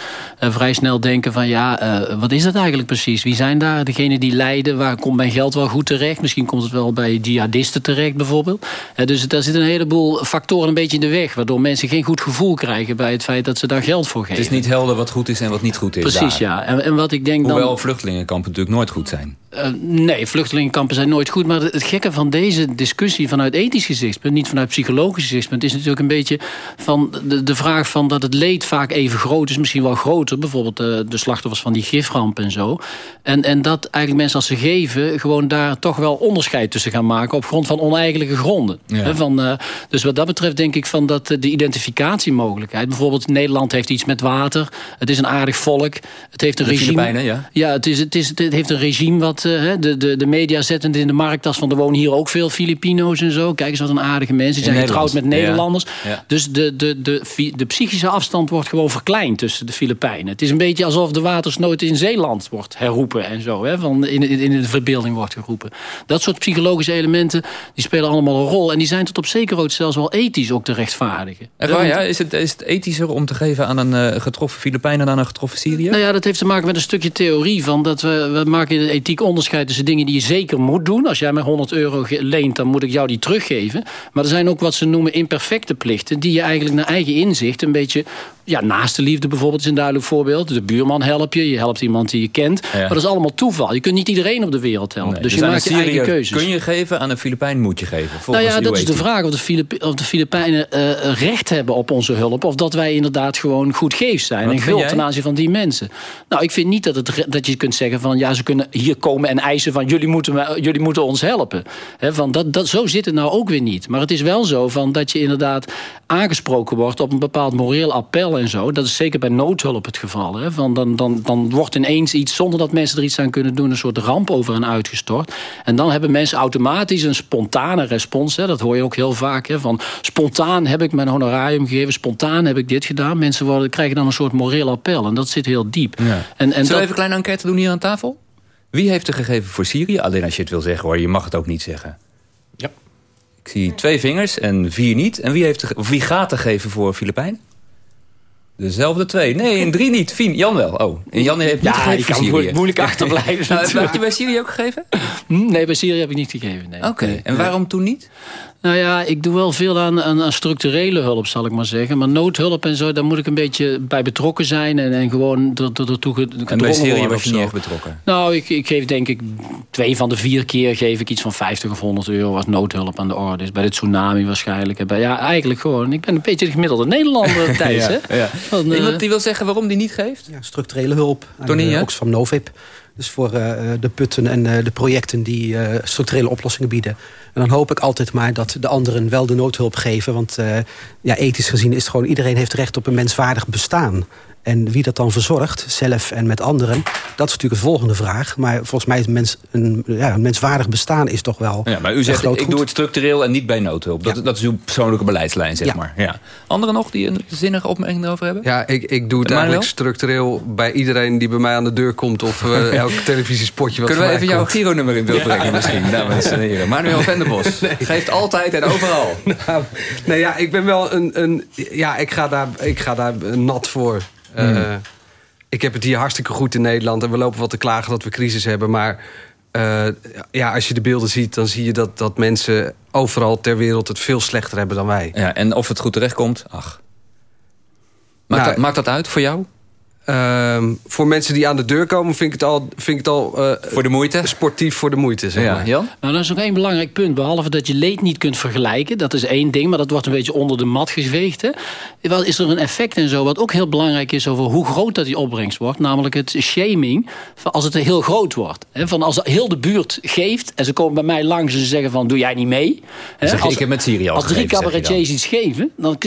uh, vrij snel denken van... ja, wat is dat eigenlijk precies? Wie zijn daar degenen die lijden? Waar komt mijn geld wel goed terecht? Misschien komt het wel bij jihadisten terecht bijvoorbeeld. Dus daar zitten een heleboel factoren een beetje in de weg... waardoor mensen geen goed gevoel krijgen bij het feit dat ze daar geld voor geven. Het is niet helder wat goed is en wat niet goed is Precies, daar. ja. En, en, wat ik denk Hoewel dan... vluchtelingenkampen natuurlijk nooit goed zijn. Uh, nee, vluchtelingenkampen zijn nooit goed. Maar het gekke van deze discussie vanuit ethisch gezichtspunt... niet vanuit psychologisch gezichtspunt... is natuurlijk een beetje van de, de vraag van dat het leed vaak even groot is. Misschien wel groter. Bijvoorbeeld uh, de slachtoffers van die giframp en zo. En, en dat eigenlijk mensen als ze geven... gewoon daar toch wel onderscheid tussen gaan maken... op grond van oneigenlijke gronden. Ja. He, van, uh, dus wat dat betreft denk ik van dat de identificatiemogelijkheid... bijvoorbeeld Nederland heeft iets met water. Het is een aardig volk. Het heeft een de regime... Ja, ja het, is, het, is, het heeft een regime wat de, de, de media zetten het in de markttas van er wonen hier ook veel Filipino's en zo. Kijk eens wat een aardige mensen. Die zijn getrouwd met Nederlanders. Ja. Ja. Dus de, de, de, de psychische afstand wordt gewoon verkleind tussen de Filipijnen. Het is een beetje alsof de watersnood in Zeeland wordt herroepen en zo. Hè, van in, in, in de verbeelding wordt geroepen. Dat soort psychologische elementen die spelen allemaal rol. En die zijn tot op zekere hoogte zelfs wel ethisch ook te rechtvaardigen. En waar, ja? is, het, is het ethischer om te geven aan een uh, getroffen Filipijn dan aan een getroffen Syrië? Nou ja, dat heeft te maken met een stukje theorie van dat we, we maken de ethiek onderscheid tussen dingen die je zeker moet doen. Als jij mij 100 euro leent, dan moet ik jou die teruggeven. Maar er zijn ook wat ze noemen imperfecte plichten... die je eigenlijk naar eigen inzicht een beetje... Ja, naast de liefde bijvoorbeeld is een duidelijk voorbeeld. De buurman help je, je helpt iemand die je kent. Ja. Maar dat is allemaal toeval. Je kunt niet iedereen op de wereld helpen. Nee, dus, dus je maakt je eigen keuzes. kun je geven, aan een Filipijn moet je geven. Nou ja, dat is de vraag of de, Filip of de Filipijnen uh, recht hebben op onze hulp. Of dat wij inderdaad gewoon goed geef zijn. Wat en guld ten aanzien van die mensen. Nou, ik vind niet dat, het, dat je kunt zeggen van... ja, ze kunnen hier komen en eisen van... jullie moeten, jullie moeten ons helpen. He, van dat, dat, zo zit het nou ook weer niet. Maar het is wel zo van dat je inderdaad aangesproken wordt... op een bepaald moreel appel en zo. Dat is zeker bij noodhulp het geval. Hè? Van dan, dan, dan wordt ineens iets, zonder dat mensen er iets aan kunnen doen... een soort ramp over hen uitgestort. En dan hebben mensen automatisch een spontane respons. Hè? Dat hoor je ook heel vaak. Hè? Van spontaan heb ik mijn honorarium gegeven. Spontaan heb ik dit gedaan. Mensen worden, krijgen dan een soort moreel appel. En dat zit heel diep. Ja. En, en Zullen we dat... even een kleine enquête doen hier aan tafel? Wie heeft er gegeven voor Syrië? Alleen als je het wil zeggen hoor, je mag het ook niet zeggen. Ja. Ik zie twee vingers en vier niet. En wie, heeft er, wie gaat er geven voor Filipijn? Dezelfde twee. Nee, en drie niet. Fien, Jan wel. Oh, en Jan heeft niet ja, gegeven ik kan Syrië. moeilijk achterblijven. nou, heb je bij Syrië ook gegeven? Nee, bij Syrië heb ik niet gegeven. Nee. Oké, okay. en waarom toen niet? Nou ja, ik doe wel veel aan, aan, aan, structurele hulp, zal ik maar zeggen. Maar noodhulp en zo, daar moet ik een beetje bij betrokken zijn. En, en gewoon ertoe gedrongen En bij Syrië was je niet echt betrokken? Nou, ik, ik geef denk ik twee van de vier keer geef ik iets van 50 of 100 euro als noodhulp aan de orde. Dus bij de tsunami waarschijnlijk. Bij, ja, eigenlijk gewoon. Ik ben een beetje de gemiddelde Nederlander, Thijs. ja, hè? Ja. Van, Iemand die wil zeggen waarom die niet geeft? Ja, structurele hulp. Ja? Oxfam Novib. Dus voor uh, de putten en uh, de projecten die structurele oplossingen bieden. En dan hoop ik altijd maar dat de anderen wel de noodhulp geven. Want ja, ethisch gezien is het gewoon... iedereen heeft recht op een menswaardig bestaan. En wie dat dan verzorgt, zelf en met anderen... dat is natuurlijk de volgende vraag. Maar volgens mij is mens, een, ja, een menswaardig bestaan is toch wel Ja, maar u zegt, ik goed. doe het structureel en niet bij noodhulp. Dat, ja. dat is uw persoonlijke beleidslijn, zeg ja. maar. Ja. Anderen nog die een zinnige opmerking erover hebben? Ja, ik, ik doe het eigenlijk structureel bij iedereen die bij mij aan de deur komt... of uh, elk televisiespotje wat Kunnen we even jouw Giro-nummer in beeld brengen misschien, dames en heren. Manuel Venderbos nee. geeft altijd en overal. Nou, nee, ja, ik ben wel een... een ja, ik ga, daar, ik ga daar nat voor. Uh, hmm. Ik heb het hier hartstikke goed in Nederland. En we lopen wat te klagen dat we crisis hebben. Maar uh, ja, als je de beelden ziet, dan zie je dat, dat mensen overal ter wereld het veel slechter hebben dan wij. Ja, en of het goed terechtkomt, ach. Maakt, Nou, dat, maakt dat uit voor jou? Ehm, voor mensen die aan de deur komen, vind ik het al, vind ik het al uh, voor de moeite? sportief voor de moeite. Zeg ja, maar. Jan? Nou, dat is nog één belangrijk punt. Behalve dat je leed niet kunt vergelijken. Dat is één ding, maar dat wordt een beetje onder de mat geveegd. Hè. Wel is er een effect en zo, wat ook heel belangrijk is over hoe groot dat die opbrengst wordt. Namelijk het shaming, van als het heel groot wordt. Hè. Van als heel de buurt geeft en ze komen bij mij langs en ze zeggen van, doe jij niet mee? Hè. Zeg, als, ik heb met Syrië Als drie cabaretiers iets geven, dan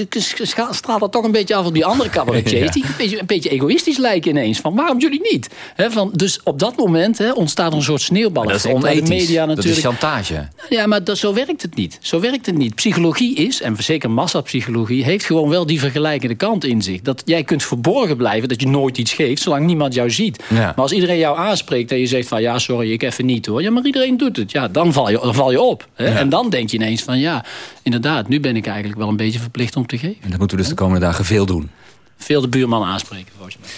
straalt dat toch een beetje af op die andere cabaretiers. ja. Die een beetje, een beetje egoïstisch lijken ineens. Van waarom jullie niet? van, dus op dat moment ontstaat een soort sneeuwbal. Dat is onethisch. Media natuurlijk... Dat is chantage. Ja, maar dat, zo werkt het niet. Zo werkt het niet. Psychologie is, en zeker massapsychologie... heeft gewoon wel die vergelijkende kant in zich. Dat jij kunt verborgen blijven, dat je nooit iets geeft... zolang niemand jou ziet. Ja. Maar als iedereen jou aanspreekt en je zegt van... ja, sorry, ik even niet hoor. Ja, maar iedereen doet het. Ja, dan val je, dan val je op. Ja. En dan denk je ineens van... ja, inderdaad, nu ben ik eigenlijk wel een beetje verplicht om te geven. En dat moeten we dus de komende dagen veel doen. Veel de buurman aanspreken, volgens mij.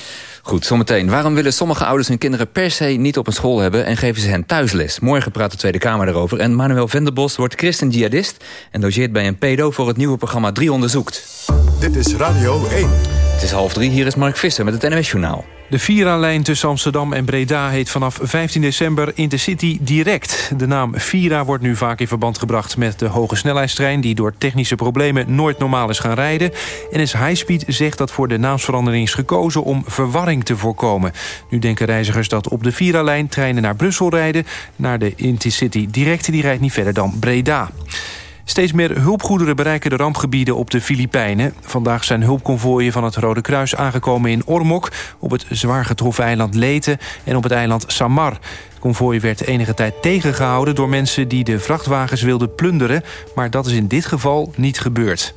Goed, zometeen. Waarom willen sommige ouders hun kinderen per se niet op een school hebben... en geven ze hen thuisles? Morgen praat de Tweede Kamer daarover. En Manuel Venderbos wordt christen-jihadist... en logeert bij een pedo voor het nieuwe programma 3 onderzoekt. Dit is Radio 1. Het is half drie, hier is Mark Visser met het NWS-journaal. De Vira-lijn tussen Amsterdam en Breda heet vanaf 15 december Intercity Direct. De naam Vira wordt nu vaak in verband gebracht met de hoge snelheidstrein... die door technische problemen nooit normaal is gaan rijden. NS Highspeed zegt dat voor de naamsverandering is gekozen om verwarring te voorkomen. Nu denken reizigers dat op de Vira-lijn treinen naar Brussel rijden. Naar de Intercity Direct, die rijdt niet verder dan Breda. Steeds meer hulpgoederen bereiken de rampgebieden op de Filipijnen. Vandaag zijn hulpconvooien van het Rode Kruis aangekomen in Ormok... op het zwaar getroffen eiland Leyte en op het eiland Samar. Het konvooi werd enige tijd tegengehouden door mensen die de vrachtwagens wilden plunderen... maar dat is in dit geval niet gebeurd.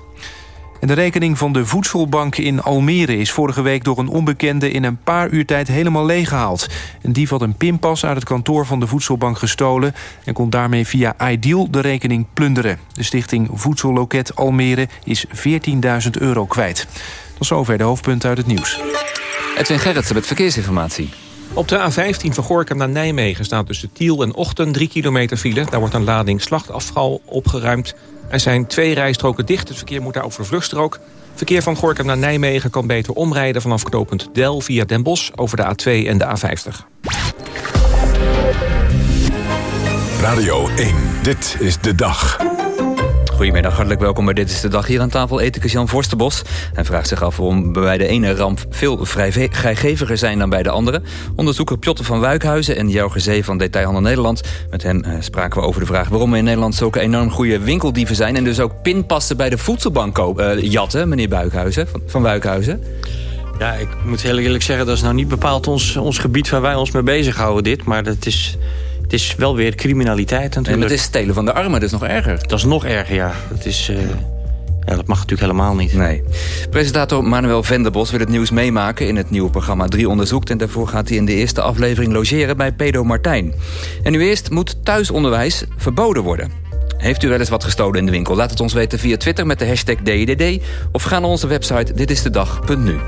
De rekening van de voedselbank in Almere is vorige week door een onbekende in een paar uur tijd helemaal leeggehaald. Een dief had een pinpas uit het kantoor van de voedselbank gestolen en kon daarmee via Ideal de rekening plunderen. De stichting Voedselloket Almere is 14.000 euro kwijt. Tot zover de hoofdpunten uit het nieuws. Edwin Gerritsen met verkeersinformatie. Op de A15 van Gorkum naar Nijmegen staat tussen Tiel en Ochten 3 kilometer file. Daar wordt een lading slachtafval opgeruimd. Er zijn twee rijstroken dicht, het verkeer moet daar over de vluchtstrook. Verkeer van Gorkum naar Nijmegen kan beter omrijden vanaf knooppunt Del via Den Bosch over de A2 en de A50. Radio 1, dit is de dag. Goedemiddag, hartelijk welkom bij Dit is de Dag. Hier aan tafel ethicus Jan Forsterbos. Hij vraagt zich af waarom bij de ene ramp veel vrijgeviger zijn dan bij de andere. Onderzoeker Pjotter van Wuikhuizen en Jouger Zee van Detailhandel Nederland. Met hem eh, spraken we over de vraag waarom er in Nederland zulke enorm goede winkeldieven zijn... en dus ook pinpassen bij de voedselbank uh, jatten, meneer Buikhuizen, van, van Wuikhuizen. Ja, ik moet heel eerlijk zeggen, dat is nou niet bepaald ons, ons gebied waar wij ons mee bezighouden, dit. Maar dat is... Is wel weer criminaliteit natuurlijk. En het is stelen van de armen, dat is nog erger. Dat is nog erger, ja. Dat, is, uh, ja, dat mag natuurlijk helemaal niet. Nee. Presentator Manuel Venderbos wil het nieuws meemaken... in het nieuwe programma 3 Onderzoekt... en daarvoor gaat hij in de eerste aflevering logeren bij Pedo Martijn. En nu eerst moet thuisonderwijs verboden worden. Heeft u wel eens wat gestolen in de winkel? Laat het ons weten via Twitter met de hashtag DDD... of ga naar onze website ditistedag.nu.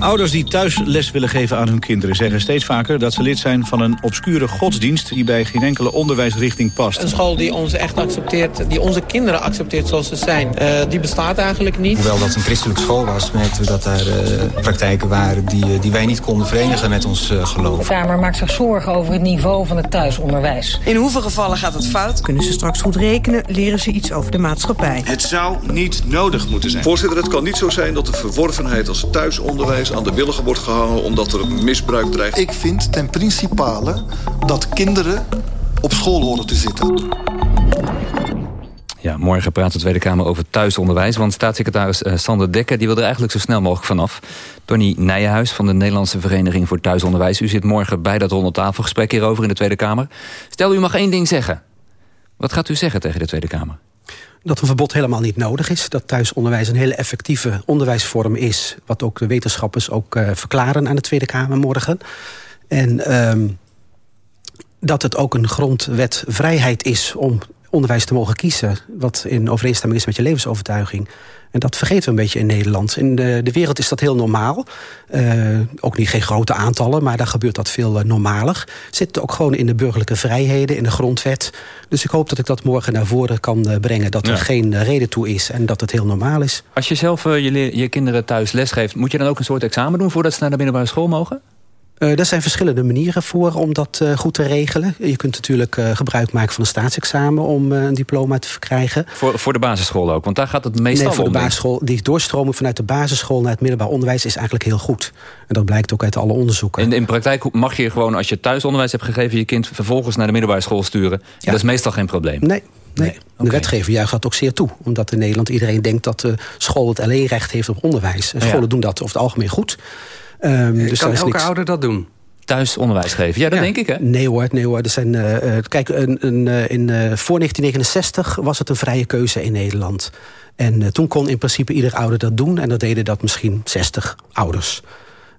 Ouders die thuis les willen geven aan hun kinderen zeggen steeds vaker dat ze lid zijn van een obscure godsdienst die bij geen enkele onderwijsrichting past. Een school die ons echt accepteert, die onze kinderen accepteert zoals ze zijn, uh, die bestaat eigenlijk niet. Hoewel dat een christelijke school was, merkten we dat daar uh, praktijken waren die, die wij niet konden verenigen met ons uh, geloof. De Kamer maakt zich zorgen over het niveau van het thuisonderwijs. In hoeveel gevallen gaat het fout? Kunnen ze straks goed rekenen, leren ze iets over de maatschappij. Het zou niet nodig moeten zijn. Voorzitter, het kan niet zo zijn dat de verworvenheid als thuisonderwijs aan de willigen wordt gehangen omdat er misbruik dreigt. Ik vind ten principale dat kinderen op school horen te zitten. Ja, morgen praat de Tweede Kamer over thuisonderwijs. Want staatssecretaris uh, Sander Dekker die wil er eigenlijk zo snel mogelijk vanaf. Tony Nijenhuis van de Nederlandse Vereniging voor Thuisonderwijs. U zit morgen bij dat rondetafelgesprek hierover in de Tweede Kamer. Stel, u mag één ding zeggen. Wat gaat u zeggen tegen de Tweede Kamer? Dat een verbod helemaal niet nodig is. Dat thuisonderwijs een hele effectieve onderwijsvorm is. Wat ook de wetenschappers ook uh, verklaren aan de Tweede Kamer morgen. En um, dat het ook een grondwetvrijheid is om onderwijs te mogen kiezen... wat in overeenstemming is met je levensovertuiging. En dat vergeten we een beetje in Nederland. In de, de wereld is dat heel normaal. Uh, ook niet geen grote aantallen, maar daar gebeurt dat veel uh, normaler. Zit ook gewoon in de burgerlijke vrijheden, in de grondwet. Dus ik hoop dat ik dat morgen naar voren kan uh, brengen. Dat er geen reden toe is en dat het heel normaal is. Als je zelf je, je kinderen thuis lesgeeft... moet je dan ook een soort examen doen voordat ze naar de middelbare school mogen? Uh, er zijn verschillende manieren voor om dat uh, goed te regelen. Je kunt natuurlijk uh, gebruik maken van een staatsexamen om een diploma te verkrijgen. Voor, voor de basisschool ook? Want daar gaat het meestal nee, voor om. de basisschool. Die doorstroming vanuit de basisschool naar het middelbaar onderwijs is eigenlijk heel goed. En dat blijkt ook uit alle onderzoeken. In, in praktijk mag je gewoon, als je thuisonderwijs hebt gegeven... je kind vervolgens naar de middelbare school sturen. Ja. Dat is meestal geen probleem. Nee, Nee, nee. de okay. wetgever juicht dat ook zeer toe. Omdat in Nederland iedereen denkt dat de school het alleen recht heeft op onderwijs. En scholen ja. doen dat over het algemeen goed. Um, dus kan elke niks... ouder dat doen? thuis onderwijs geven. Ja, dat ja. denk ik, hè? Nee hoor, nee hoor. Er zijn, uh, kijk, een, een, in, uh, voor 1969 was het een vrije keuze in Nederland. En uh, toen kon in principe ieder ouder dat doen. En dat deden dat misschien 60 ouders.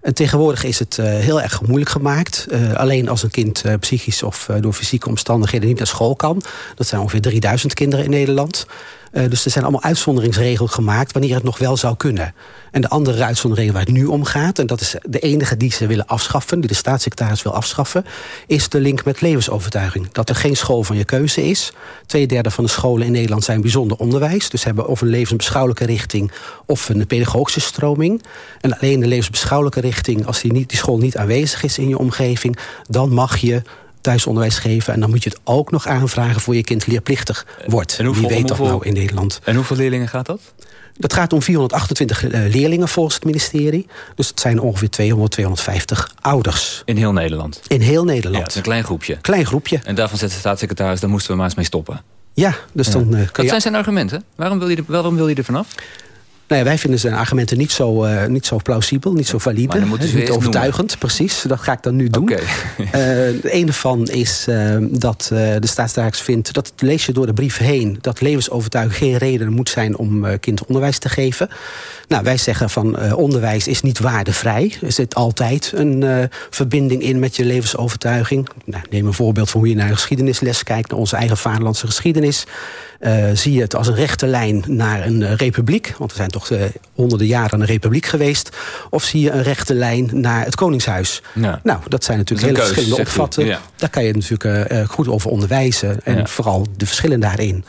En tegenwoordig is het heel erg moeilijk gemaakt. Alleen als een kind psychisch of door fysieke omstandigheden niet naar school kan. Dat zijn ongeveer 3000 kinderen in Nederland. Dus er zijn allemaal uitzonderingsregels gemaakt wanneer het nog wel zou kunnen. En de andere uitzondering waar het nu om gaat... en dat is de enige die ze willen afschaffen... die de staatssecretaris wil afschaffen... is de link met levensovertuiging. Dat er geen school van je keuze is. Tweederde van de scholen in Nederland zijn bijzonder onderwijs. Dus hebben of een levensbeschouwelijke richting... of een pedagogische stroming. En alleen de levensbeschouwelijke richting... als die, niet, die school niet aanwezig is in je omgeving... dan mag je thuisonderwijs geven. En dan moet je het ook nog aanvragen voor je kind leerplichtig wordt. En hoeveel, Wie weet hoeveel, dat nou in Nederland? En hoeveel leerlingen gaat dat? Dat gaat om 428 uh, leerlingen volgens het ministerie. Dus het zijn ongeveer 200, 250 ouders. In heel Nederland? In heel Nederland. Ja, het is een klein groepje. Klein groepje. En daarvan zegt de staatssecretaris, daar moesten we maar eens mee stoppen. Ja, dus ja. dan... Uh, Wat zijn zijn argumenten? Waarom wil je er, waarom wil je er vanaf? Nou ja, wij vinden zijn argumenten niet zo, uh, niet zo plausibel, niet zo valide. He, niet overtuigend, noemen. precies. Dat ga ik dan nu doen. Okay. uh, een van is uh, dat de staatssecretaris vindt... dat lees je door de brief heen... dat levensovertuiging geen reden moet zijn om kind onderwijs te geven. Nou, wij zeggen van onderwijs is niet waardevrij. Er zit altijd een verbinding in met je levensovertuiging. Nou, neem een voorbeeld van hoe je naar een geschiedenisles kijkt... naar onze eigen vaderlandse geschiedenis... Zie je het als een rechte lijn naar een republiek. Want we zijn toch uh, honderden jaren een republiek geweest. Of zie je een rechte lijn naar het koningshuis. Ja. Nou, dat zijn natuurlijk hele verschillende opvatten. Ja. Daar kan je natuurlijk goed over onderwijzen. En ja. vooral de verschillen daarin.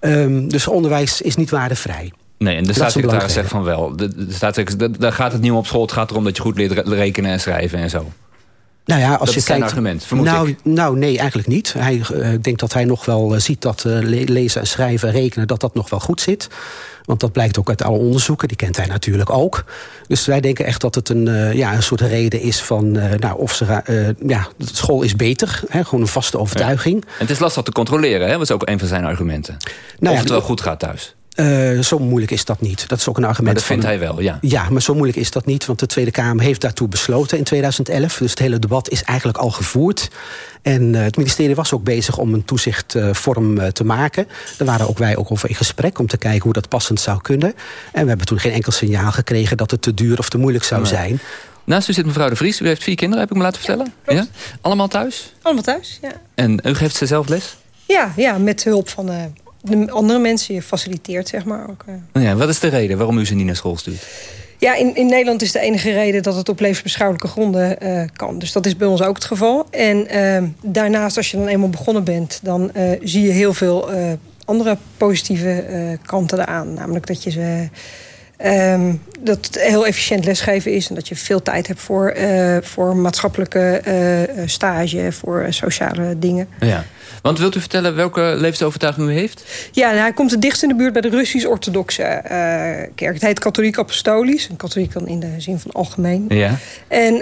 Um, dus onderwijs is niet waardevrij. Nee, en de staatssecretaris zegt van wel. De, de staatssecretaris, daar gaat het niet om op school. Het gaat erom dat je goed leert rekenen en schrijven en zo. Nou ja, als dat je is kijkt, argument, vermoed nou, ik. Nou, nee, eigenlijk niet. Hij, uh, ik denk dat hij nog wel uh, ziet dat uh, le lezen en schrijven en rekenen... dat dat nog wel goed zit. Want dat blijkt ook uit alle onderzoeken. Die kent hij natuurlijk ook. Dus wij denken echt dat het een, ja, een soort reden is van... nou, of ze, ja, school is beter. Hè, gewoon een vaste overtuiging. Ja. En het is lastig te controleren, hè? dat is ook een van zijn argumenten. Nou of ja, het wel goed gaat thuis. Uh, zo moeilijk is dat niet. Dat is ook een argument. Maar dat vindt van, hij wel, ja. Ja, maar zo moeilijk is dat niet. Want de Tweede Kamer heeft daartoe besloten in 2011. Dus het hele debat is eigenlijk al gevoerd. En uh, het ministerie was ook bezig om een toezichtvorm uh, te maken. Daar waren ook wij ook over in gesprek om te kijken hoe dat passend zou kunnen. En we hebben toen geen enkel signaal gekregen dat het te duur of te moeilijk zou nee. zijn. Naast u zit mevrouw de Vries. U heeft vier kinderen, heb ik me laten vertellen. Ja? Allemaal thuis? Allemaal thuis, ja. En u geeft ze zelf les? Ja, ja met hulp van uh, de andere mensen. Je faciliteert, zeg maar. Ook, uh. ja, wat is de reden waarom u ze niet naar school stuurt? Ja, in, in Nederland is de enige reden dat het op levensbeschouwelijke gronden uh, kan. Dus dat is bij ons ook het geval. En uh, daarnaast, als je dan eenmaal begonnen bent... dan uh, zie je heel veel andere positieve kanten eraan. Namelijk dat je ze... Um, dat het heel efficiënt lesgeven is en dat je veel tijd hebt voor, uh, voor maatschappelijke uh, stage, voor sociale dingen. Ja. Want wilt u vertellen welke levensovertuiging u heeft? Ja, nou, hij komt het dichtst in de buurt bij de Russisch-Orthodoxe kerk. Het heet katholiek apostolisch. Een katholiek dan in de zin van algemeen. Ja. En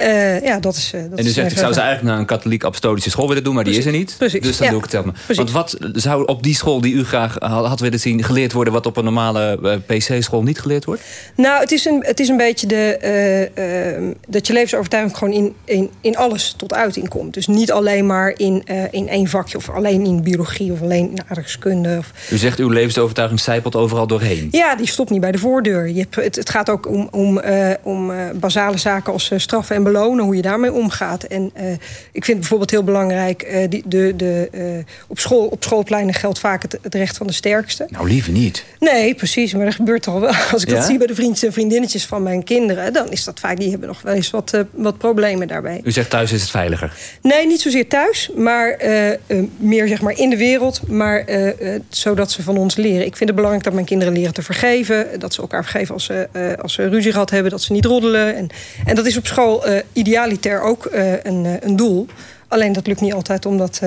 ja, dat is. Dat en u zegt, ik zou ze eigenlijk naar een katholiek apostolische school willen doen, maar Precies. die is er niet. Precies. Dus dan ja. doe ik het maar. Want wat zou op die school die u graag had willen zien geleerd worden, wat op een normale PC-school niet geleerd wordt? Nou, het is een, het is een beetje de, uh, uh, dat je levensovertuiging gewoon in, in, in alles tot uiting komt. Dus niet alleen maar in, uh, in één vakje of alleen in biologie of alleen in aardrijkskunde. Of... U zegt uw levensovertuiging zijpelt overal doorheen. Ja, die stopt niet bij de voordeur. Je hebt, het, het gaat ook om, om, uh, om uh, basale zaken als uh, straffen en belonen, hoe je daarmee omgaat. En ik vind bijvoorbeeld heel belangrijk, die, de, de, op, school, op schoolpleinen geldt vaak het, het, recht van de sterkste. Nou, liever niet. Nee, precies, maar dat gebeurt toch wel. Als ik ja? dat zie bij de vriendjes en vriendinnetjes van mijn kinderen, dan is dat vaak, die hebben nog wel eens wat, wat problemen daarbij. U zegt thuis is het veiliger? Nee, niet zozeer thuis, maar meer zeg maar in de wereld, maar zodat ze van ons leren. Ik vind het belangrijk dat mijn kinderen leren te vergeven. Dat ze elkaar vergeven als ze, uh, als ze ruzie gehad hebben. Dat ze niet roddelen. En, en dat is op school idealiter ook een, een doel. Alleen dat lukt niet altijd om dat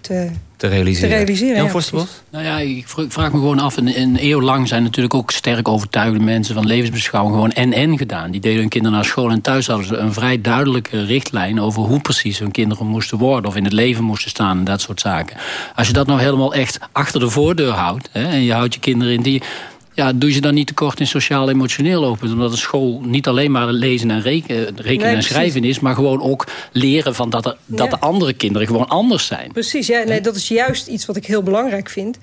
te, te realiseren. Te realiseren Jan ja, nou ja, ik vraag me gewoon af. Een, een eeuw lang zijn natuurlijk ook sterk overtuigde mensen van levensbeschouwing gewoon en-en gedaan. Die deden hun kinderen naar school en thuis hadden ze een vrij duidelijke richtlijn over hoe precies hun kinderen moesten worden of in het leven moesten staan en dat soort zaken. Als je dat nou helemaal echt achter de voordeur houdt hè, en je houdt je kinderen in die ja, doe je dan niet tekort in sociaal-emotioneel open. Omdat de school niet alleen maar lezen en rekenen, rekenen nee, en schrijven is... maar gewoon ook leren van dat, er, dat ja. de andere kinderen gewoon anders zijn. Precies, ja, nee, dat is juist iets wat ik heel belangrijk vind.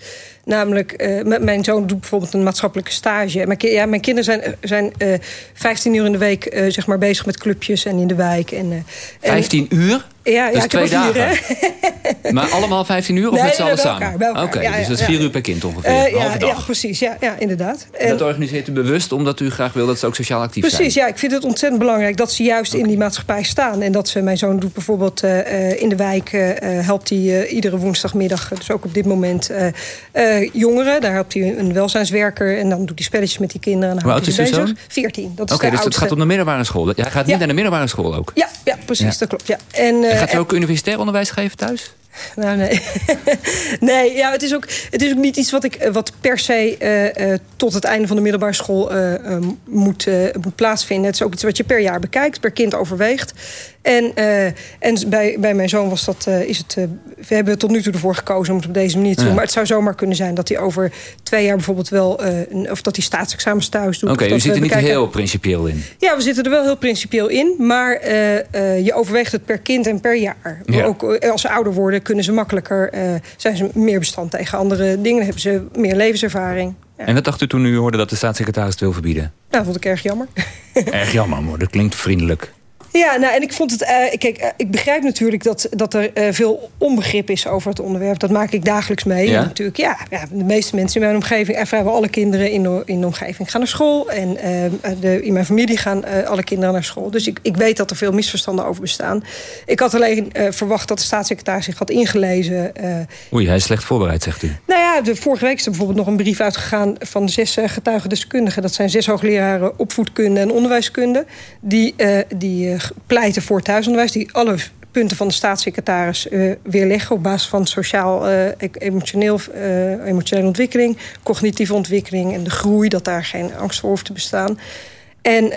Namelijk, uh, mijn zoon doet bijvoorbeeld een maatschappelijke stage. Mijn, ja, mijn kinderen zijn, zijn uh, 15 uur in de week uh, zeg maar bezig met clubjes en in de wijk. En, en 15 uur? Ja, dus ja, twee dagen. Vier, maar allemaal 15 uur of nee, met z'n allen samen? Oké, okay, ja, dus dat is vier uur per kind ongeveer, uh, halve ja, dag. Ja, precies, ja, ja inderdaad. En dat organiseert u bewust omdat u graag wil dat ze ook sociaal actief precies, zijn? Precies, ja, ik vind het ontzettend belangrijk dat ze juist okay. in die maatschappij staan. En dat ze, mijn zoon doet bijvoorbeeld uh, in de wijk, uh, helpt hij iedere woensdagmiddag, dus ook op dit moment, jongeren. Daar helpt hij een welzijnswerker en dan doet hij spelletjes met die kinderen. En Hoe oud is zoon? 14, dat Oké, okay, dus het gaat om de middelbare school. Hij gaat niet Ja. naar de middelbare school ook? Ja, ja precies, Ja. dat klopt. Ja. En, En eh, gaat u ook universitair onderwijs geven thuis? Nou, nee. nee, ja, het, is ook, het is ook niet iets wat, ik, eh, wat per se eh, eh, tot het einde van de middelbare school eh, eh, moet, eh, moet plaatsvinden. Het is ook iets wat je per jaar bekijkt, per kind overweegt. En, eh, en bij, bij mijn zoon was dat, eh, is het, eh, we hebben tot nu toe ervoor gekozen om het op deze manier te doen. Ja. Maar het zou zomaar kunnen zijn dat hij over twee jaar bijvoorbeeld wel, een- of dat hij staatsexamens thuis doet. Oké, of u zit er niet bekijken- heel principieel in. ja, we zitten er wel heel principieel in. Maar je overweegt het per kind en per jaar. Ja. Ook als ze ouder worden, kunnen ze makkelijker... zijn ze meer bestand tegen andere dingen. Hebben ze meer levenservaring. Ja. En wat dacht u toen u hoorde dat de staatssecretaris het wil verbieden? Nou, dat vond ik erg jammer. Erg jammer, hoor. Dat klinkt vriendelijk. Ja, nou, en ik vond het. eh, kijk, eh, ik begrijp natuurlijk dat, dat er eh, veel onbegrip is over het onderwerp. Dat maak ik dagelijks mee. Ja? Natuurlijk, ja, ja, de meeste mensen in mijn omgeving, en vrijwel alle kinderen in de, in de omgeving gaan naar school. En de, in mijn familie gaan alle kinderen naar school. Dus ik, ik weet dat er veel misverstanden over bestaan. Ik had alleen verwacht dat de staatssecretaris zich had ingelezen. Oei, hij is slecht voorbereid, zegt u. nou ja, de, vorige week is er bijvoorbeeld nog een brief uitgegaan van zes getuigendeskundigen. Dat zijn zes hoogleraren opvoedkunde en onderwijskunde. Die, die pleiten voor thuisonderwijs. Die alle punten van de staatssecretaris eh, weerleggen op basis van sociaal, eh, e- emotioneel, eh, emotionele ontwikkeling, cognitieve ontwikkeling en de groei, dat daar geen angst voor hoeft te bestaan. En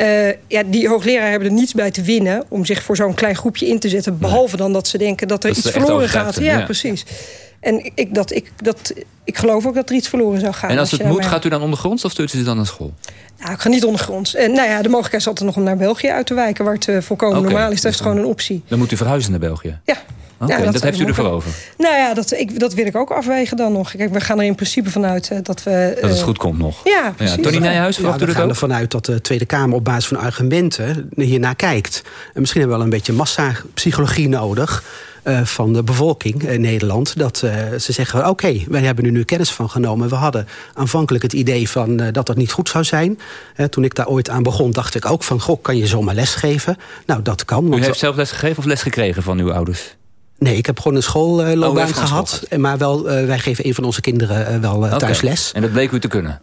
ja, die hoogleraren hebben er niets bij te winnen om zich voor zo'n klein groepje in te zetten. Behalve dan dat ze denken dat er Dat iets er verloren gaat. gaat, Ja, ja. precies. En ik, dat, ik, dat, ik geloof ook dat er iets verloren zou gaan. En als het moet, gaat u dan ondergronds of stuurt u ze dan naar school? Nou, ik ga niet ondergronds. En nou ja, de mogelijkheid is altijd nog om naar België uit te wijken... waar het eh, volkomen normaal is. Dat dus is gewoon een optie. Dan moet u verhuizen naar België? Ja. Oké, Ja, dat, dat heeft u ervoor over. Nou ja, dat, ik, dat wil ik ook afwegen dan nog. Kijk, we gaan er in principe vanuit eh, dat we... Dat het eh, goed komt nog. Ja, precies. Tony Nijhuis, Ja, verwacht u we dat gaan ervan uit dat de Tweede Kamer op basis van argumenten hiernaar kijkt. En misschien hebben we wel een beetje massapsychologie nodig eh, van de bevolking in Nederland. Dat eh, ze zeggen, oké, wij hebben er nu kennis van genomen. We hadden aanvankelijk het idee van, eh, dat dat niet goed zou zijn. Toen ik daar ooit aan begon, dacht ik ook van... goh, kan je zomaar les geven? Nou, dat kan. U want- heeft zelf les gegeven of les gekregen van uw ouders? Nee, ik heb gewoon een schoolloopbaan Oh, gehad. Maar wel, eh, wij geven een van onze kinderen eh, wel eh, Oké. thuis les. En dat bleek u te kunnen?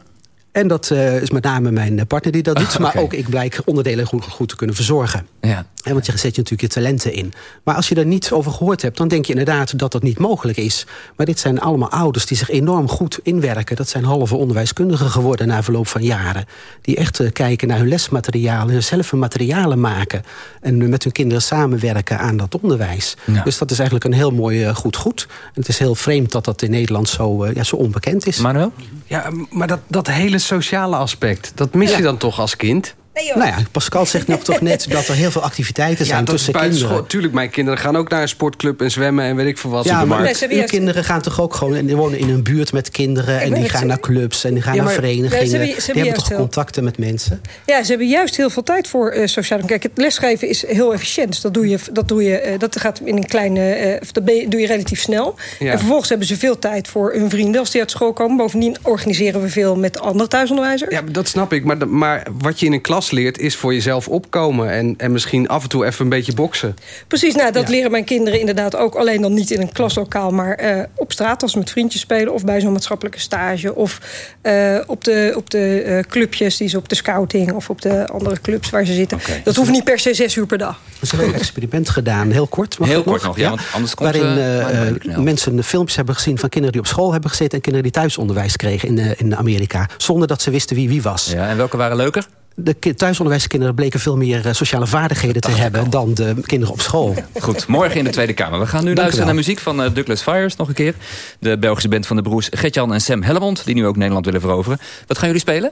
En dat eh, is met name mijn eh, partner die dat doet. Maar ook ik blijk onderdelen goed, goed te kunnen verzorgen. Ja. Hè, want je zet je natuurlijk je talenten in. Maar als je er niet over gehoord hebt... dan denk je inderdaad dat dat niet mogelijk is. Maar dit zijn allemaal ouders die zich enorm goed inwerken. Dat zijn halve onderwijskundigen geworden na verloop van jaren. Die echt eh, kijken naar hun lesmaterialen... en zelf hun materialen maken. En met hun kinderen samenwerken aan dat onderwijs. Ja. Dus dat is eigenlijk een heel mooi goed goed. En het is heel vreemd dat dat in Nederland zo, eh, ja, zo onbekend is. Manuel? Ja, maar dat, dat hele sociale aspect, dat mis je dan toch als kind? Nou ja, Pascal zegt nog toch net dat er heel veel activiteiten zijn dat is tussen buiten kinderen. school. Tuurlijk, mijn kinderen gaan ook naar een sportclub en zwemmen en weet ik veel wat. Ja, maar uw kinderen gaan toch ook gewoon... en die wonen in een buurt met kinderen... en die gaan ze- naar clubs en die gaan Ja, naar verenigingen. Ja, ze hebben- ze die hebben toch heel- contacten met mensen? Ja, ze hebben juist heel veel tijd voor eh sociaal. Kijk, het lesgeven is heel efficiënt. Dus dat, doe je, dat, doe je, eh, dat gaat in een kleine. eh, dat doe je relatief snel. Ja. En vervolgens hebben ze veel tijd voor hun vrienden als die uit school komen. Bovendien organiseren we veel met andere thuisonderwijzers. Ja, dat snap ik. Maar, maar wat je in een klas leert, is voor jezelf opkomen. En, en misschien af en toe even een beetje boksen. Precies, nou, dat leren mijn kinderen inderdaad ook. Alleen dan niet in een klaslokaal, maar eh, op straat als ze met vriendjes spelen. Of bij zo'n maatschappelijke stage. Of eh, op de, op de eh, clubjes die ze op de scouting of op de andere clubs waar ze zitten. Dat hoeft niet per se zes uur per dag. Ze hebben een experiment gedaan, heel kort. mag Heel kort nog, ja, want anders komt, Waarin mensen filmpjes hebben gezien van kinderen die op school hebben gezeten... en kinderen die thuisonderwijs kregen in, eh, in Amerika. Zonder dat ze wisten wie wie was. Ja, en welke waren leuker? De ki- thuisonderwijskinderen bleken veel meer eh, sociale vaardigheden te hebben... dan de kinderen op school. Goed, morgen in de Tweede Kamer. We gaan nu Dank luisteren naar muziek van eh, Douglas Fires nog een keer. De Belgische band van de broers Gertjan en Sam Hellemond... die nu ook Nederland willen veroveren. Wat gaan jullie spelen?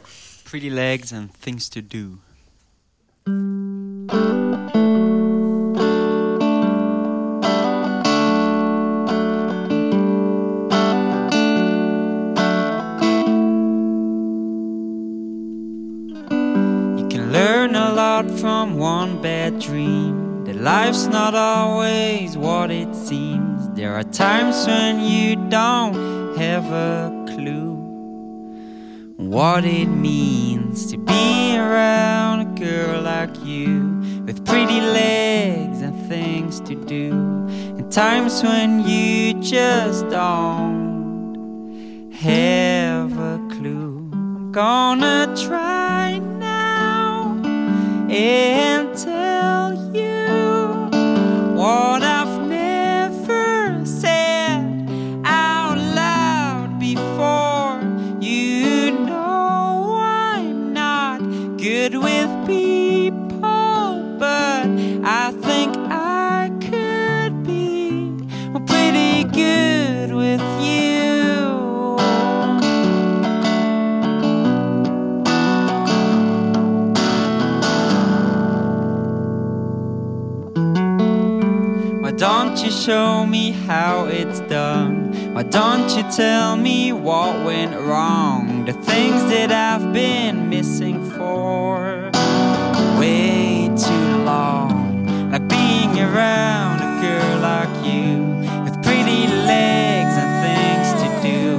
Pretty legs and things to do. Life's not always what it seems. There are times when you don't have a clue what it means to be around a girl like you with pretty legs and things to do and times when you just don't have a clue i'm gonna try now and show me how it's done? Why don't you tell me what went wrong? The things that I've been missing for way too long. Like being around a girl like you with pretty legs and things to do.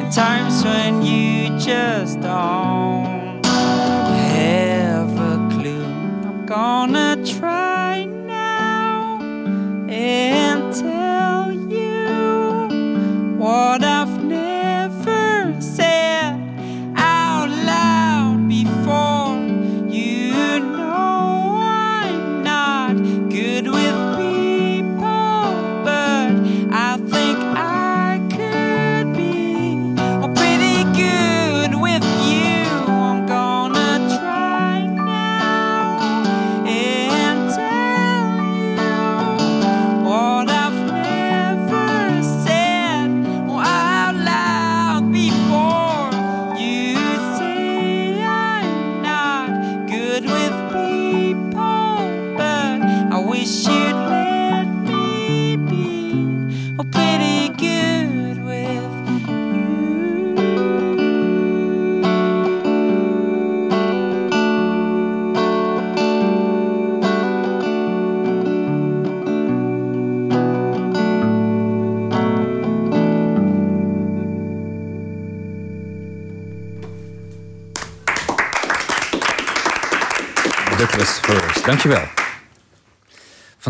And times when you just don't have a clue. I'm gonna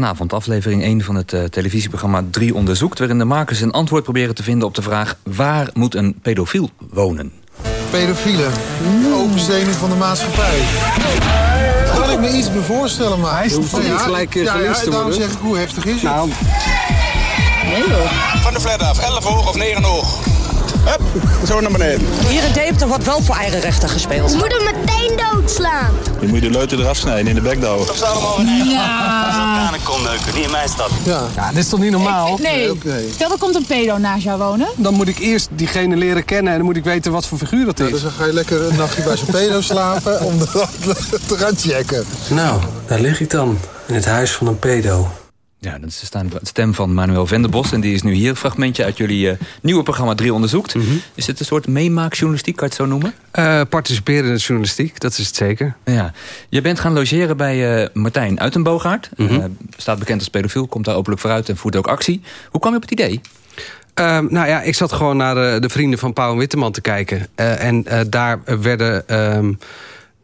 Vanavond aflevering 1 van het eh, televisieprogramma 3 onderzoekt... waarin de makers een antwoord proberen te vinden op de vraag... waar moet een pedofiel wonen? Pedofielen. Openzenuw van de maatschappij. Kan ik me iets bij voorstellen, maar... Hij hoeft niet gelijk, eh, te daarom worden. zeg ik, hoe heftig is het? Nou, nee hoor. Van de flat af, 11 hoog of 9 hoog? Hup, zo naar beneden. Hier in Deventer wordt wel voor eigen rechten gespeeld. Je moet hem meteen doodslaan. Je moet de leuter eraf snijden in de bek douwen. Ja. kon neuken, niet in mijn stad. Ja. ja, dit is toch niet normaal? Nee. Stel, er komt een pedo naast jou wonen. Dan moet ik eerst diegene leren kennen en dan moet ik weten wat voor figuur dat is. dus dan ga je lekker een nachtje bij zijn pedo slapen om de, te gaan checken. Nou, daar lig ik dan. In het huis van een pedo. Ja, dat is de stem van Manuel Venderbos. En die is nu hier. Een fragmentje uit jullie uh, nieuwe programma 3 onderzoekt. Mhm. Is het een soort meemaakjournalistiek, kan je het zo noemen? Uh, participerende journalistiek, dat is het zeker. Ja. Je bent gaan logeren bij uh, Martijn Uitenboogaard. Mm -hmm. staat bekend als pedofiel, komt daar openlijk vooruit en voert ook actie. Hoe kwam je op het idee? Uh, nou ja, ik zat gewoon naar de, de vrienden van Pauw en Witteman te kijken. Uh, en uh, daar werden uh,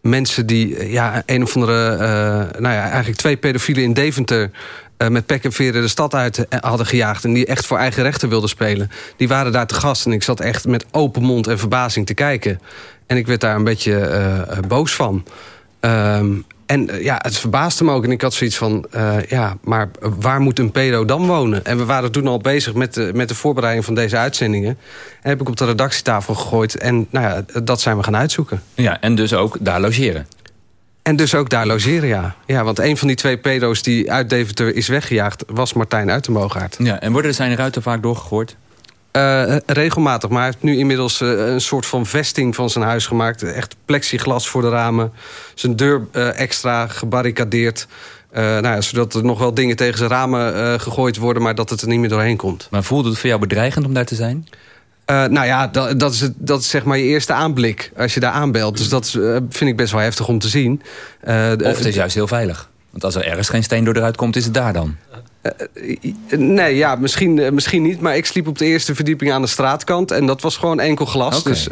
mensen die ja, een of andere... nou ja, eigenlijk twee pedofielen in Deventer... met pek en veren de stad uit hadden gejaagd... en die echt voor eigen rechten wilden spelen. Die waren daar te gast en ik zat echt met open mond en verbazing te kijken. En ik werd daar een beetje boos van. Um, en ja, het verbaasde me ook. En ik had zoiets van, ja, maar waar moet een pedo dan wonen? En we waren toen al bezig met de, met de voorbereiding van deze uitzendingen. En heb ik op de redactietafel gegooid. En nou ja, dat zijn we gaan uitzoeken. Ja, en dus ook daar logeren. En dus ook daar logeren, ja. Ja, want een van die twee pedo's die uit Deventer is weggejaagd... was Martijn Uitenboogaard. Ja, en worden zijn ruiten vaak doorgegooid? Uh, regelmatig, maar hij heeft nu inmiddels uh, een soort van vesting van zijn huis gemaakt. Echt plexiglas voor de ramen. Zijn deur uh, extra gebarricadeerd. nou ja, zodat er nog wel dingen tegen zijn ramen gegooid worden... maar dat het er niet meer doorheen komt. Maar voelde het voor jou bedreigend om daar te zijn? Nou ja, dat, dat, is het, dat is zeg maar je eerste aanblik als je daar aanbelt. Dus dat is, vind ik best wel heftig om te zien. of het is juist heel veilig. Want als er ergens geen steen door eruit komt, is het daar dan? Nee, ja, misschien, misschien niet. Maar ik sliep op de eerste verdieping aan de straatkant. En dat was gewoon enkel glas. Okay. Dus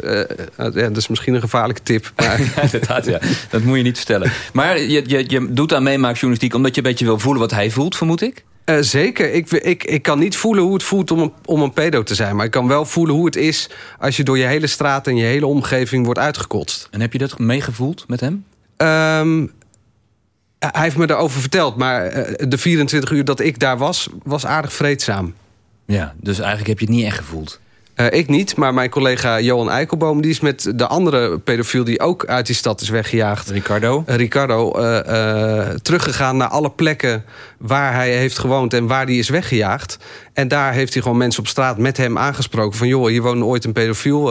ja, dat is misschien een gevaarlijke tip. Maar... ja, inderdaad, ja. Dat moet je niet vertellen. Maar je, je, je doet aan meemaakjournalistiek... omdat je een beetje wil voelen wat hij voelt, vermoed ik? Zeker. Ik, ik, ik kan niet voelen hoe het voelt om een, om een pedo te zijn. Maar ik kan wel voelen hoe het is... als je door je hele straat en je hele omgeving wordt uitgekotst. En heb je dat meegevoeld met hem? Um, hij heeft me daarover verteld, maar de 24 uur dat ik daar was, was aardig vreedzaam. Ja, dus eigenlijk heb je het niet echt gevoeld? Uh, ik niet, maar mijn collega Johan Eikelboom... die is met de andere pedofiel die ook uit die stad is weggejaagd... Ricardo? Uh, Ricardo, uh, teruggegaan naar alle plekken waar hij heeft gewoond... en waar hij is weggejaagd. En daar heeft hij gewoon mensen op straat met hem aangesproken... van joh, hier woonde ooit een pedofiel,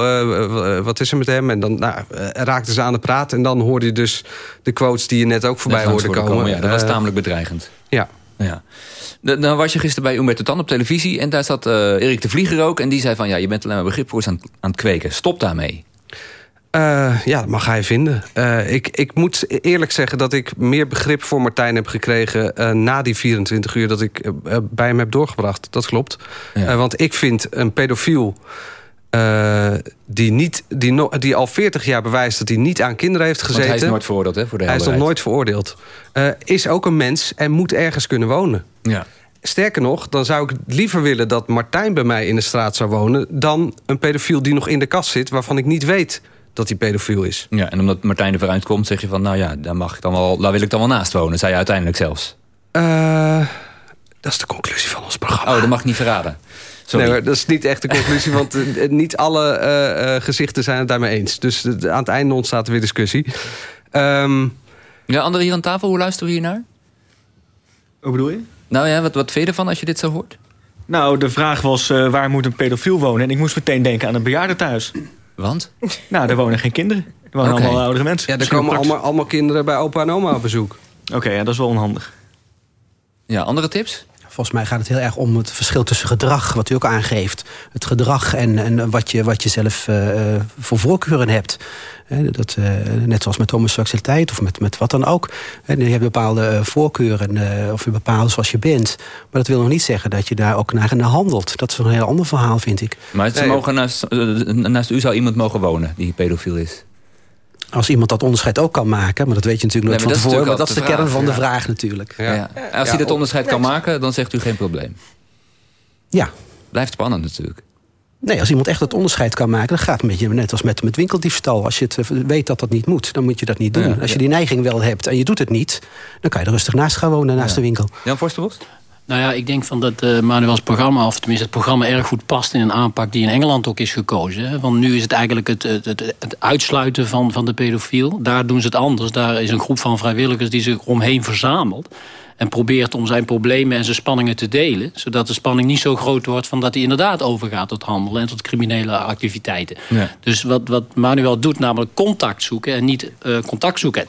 wat is er met hem? En dan nou, raakten ze aan de praat... en dan hoorde je dus de quotes die je net ook voorbij hoorde komen. komen. Ja, dat was tamelijk bedreigend. Ja. Ja. Dan was je gisteren bij Umberto Tan op televisie... en daar zat uh, Erik de Vlieger ook... en die zei van, ja, je bent alleen maar begripvoers aan, aan het kweken. Stop daarmee. Uh, ja, dat mag hij vinden. Uh, ik, ik moet eerlijk zeggen dat ik meer begrip voor Martijn heb gekregen... Uh, na die 24 uur dat ik bij hem heb doorgebracht. Dat klopt. Ja. want ik vind een pedofiel... die, niet, die, no, die al 40 jaar bewijst dat hij niet aan kinderen heeft gezeten. Want hij is nooit veroordeeld, hè? Voor de hij is nog nooit veroordeeld. is ook een mens en moet ergens kunnen wonen. Ja. Sterker nog, dan zou ik liever willen dat Martijn bij mij in de straat zou wonen... dan een pedofiel die nog in de kast zit... waarvan ik niet weet dat hij pedofiel is. Ja, en omdat Martijn er vooruit komt, zeg je van... nou ja, daar, mag ik dan wel, daar wil ik dan wel naast wonen. Zei je uiteindelijk zelfs. Uh, dat is de conclusie van ons programma. Oh, dat mag ik niet verraden. Sorry. Nee, dat is niet echt de conclusie, want uh, niet alle uh, gezichten zijn het daarmee eens. Dus aan het einde ontstaat er weer discussie. Um, ja, anderen hier aan tafel, hoe luisteren we hier naar? Hoe bedoel je? Nou ja, wat, wat vind je ervan als je dit zo hoort? Nou, de vraag was uh, waar moet een pedofiel wonen? En ik moest meteen denken aan een bejaardentehuis. Want? Nou, daar wonen geen kinderen. Er wonen okay. allemaal oudere mensen. Ja, er komen allemaal, allemaal, kinderen bij opa en oma op bezoek. Oké, okay, ja, dat is wel onhandig. Ja, andere tips? Volgens mij gaat het heel erg om het verschil tussen gedrag, wat u ook aangeeft. Het gedrag en, en wat, je, wat je zelf uh, voor voorkeuren hebt. He, dat, uh, net zoals met homoseksualiteit of met, met wat dan ook. He, je hebt bepaalde voorkeuren uh, of je bepaalt zoals je bent. Maar dat wil nog niet zeggen dat je daar ook naar, naar handelt. Dat is een heel ander verhaal, vind ik. Maar ze mogen naast, naast u zou iemand mogen wonen die pedofiel is? Als iemand dat onderscheid ook kan maken, maar dat weet je natuurlijk nooit nee, van tevoren. Maar dat is de, de kern van ja. de vraag natuurlijk. Ja. Ja. Als hij dat onderscheid kan maken, dan zegt u geen probleem. Ja. Blijft spannend natuurlijk. Nee, als iemand echt het onderscheid kan maken... dan gaat het een beetje net als met, met winkeldiefstal. Als je het weet dat dat niet moet, dan moet je dat niet doen. als je die neiging wel hebt en je doet het niet... dan kan je er rustig naast gaan wonen, naast de winkel. Jan Forsterbos? Nou ja, ik denk van dat uh, Manuel's programma, of tenminste het programma, erg goed past in een aanpak die in Engeland ook is gekozen. Hè? Want nu is het eigenlijk het, het, het, het, uitsluiten van, van de pedofiel. Daar doen ze het anders. Daar is een groep van vrijwilligers die zich omheen verzamelt. En probeert om zijn problemen en zijn spanningen te delen. Zodat de spanning niet zo groot wordt van dat hij inderdaad overgaat tot handelen en tot criminele activiteiten. Ja. Dus wat, wat Manuel doet, namelijk contact zoeken en niet uh, contact zoeken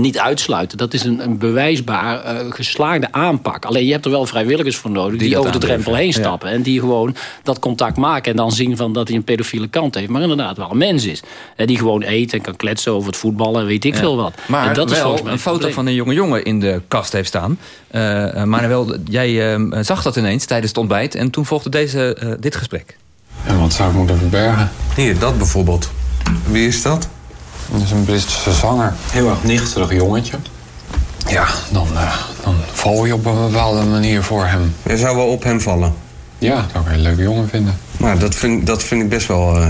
niet uitsluiten. Dat is een, een bewijsbaar uh, geslaagde aanpak. Alleen je hebt er wel vrijwilligers voor nodig... die, die over de drempel heen stappen. En die gewoon dat contact maken. En dan zien van dat hij een pedofiele kant heeft. Maar inderdaad wel een mens is. En die gewoon eet en kan kletsen over het voetballen. En weet ik veel wat. Maar en dat wel is een foto van een jonge jongen in de kast heeft staan. Uh, maar wel, jij uh, zag dat ineens tijdens het ontbijt. En toen volgde deze, dit gesprek. En wat zou ik moeten verbergen? Hier, dat bijvoorbeeld. Wie is dat? Dat is een Britse zanger. Heel erg nichterig jongetje. Ja, dan, uh, dan val je op een bepaalde manier voor hem. Je zou wel op hem vallen? Ja, dat zou ik een leuke jongen vinden. Maar dat vind, dat vind ik best wel uh,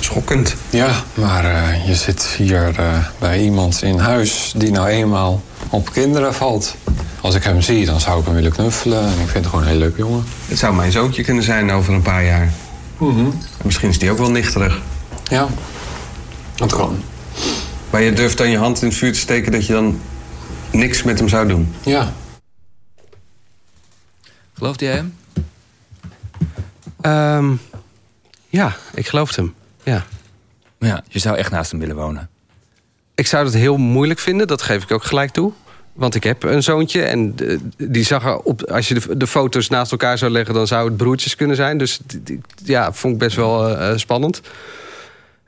schokkend. Ja, maar uh, je zit hier bij iemand in huis die nou eenmaal op kinderen valt. Als ik hem zie, dan zou ik hem willen knuffelen. En ik vind het gewoon een heel leuk jongen. Het zou mijn zoontje kunnen zijn over een paar jaar. Mm -hmm. Misschien is die ook wel nichterig. Ja, dat kan. Maar je durft dan je hand in het vuur te steken dat je dan niks met hem zou doen? Ja. Gelooft jij hem? Um, ja, ik geloof hem. Ja. ja. Je zou echt naast hem willen wonen? Ik zou het heel moeilijk vinden, dat geef ik ook gelijk toe. Want ik heb een zoontje en die zag er op... als je de, de, foto's naast elkaar zou leggen... dan zou het broertjes kunnen zijn. Dus die, ja, vond ik best wel uh, spannend.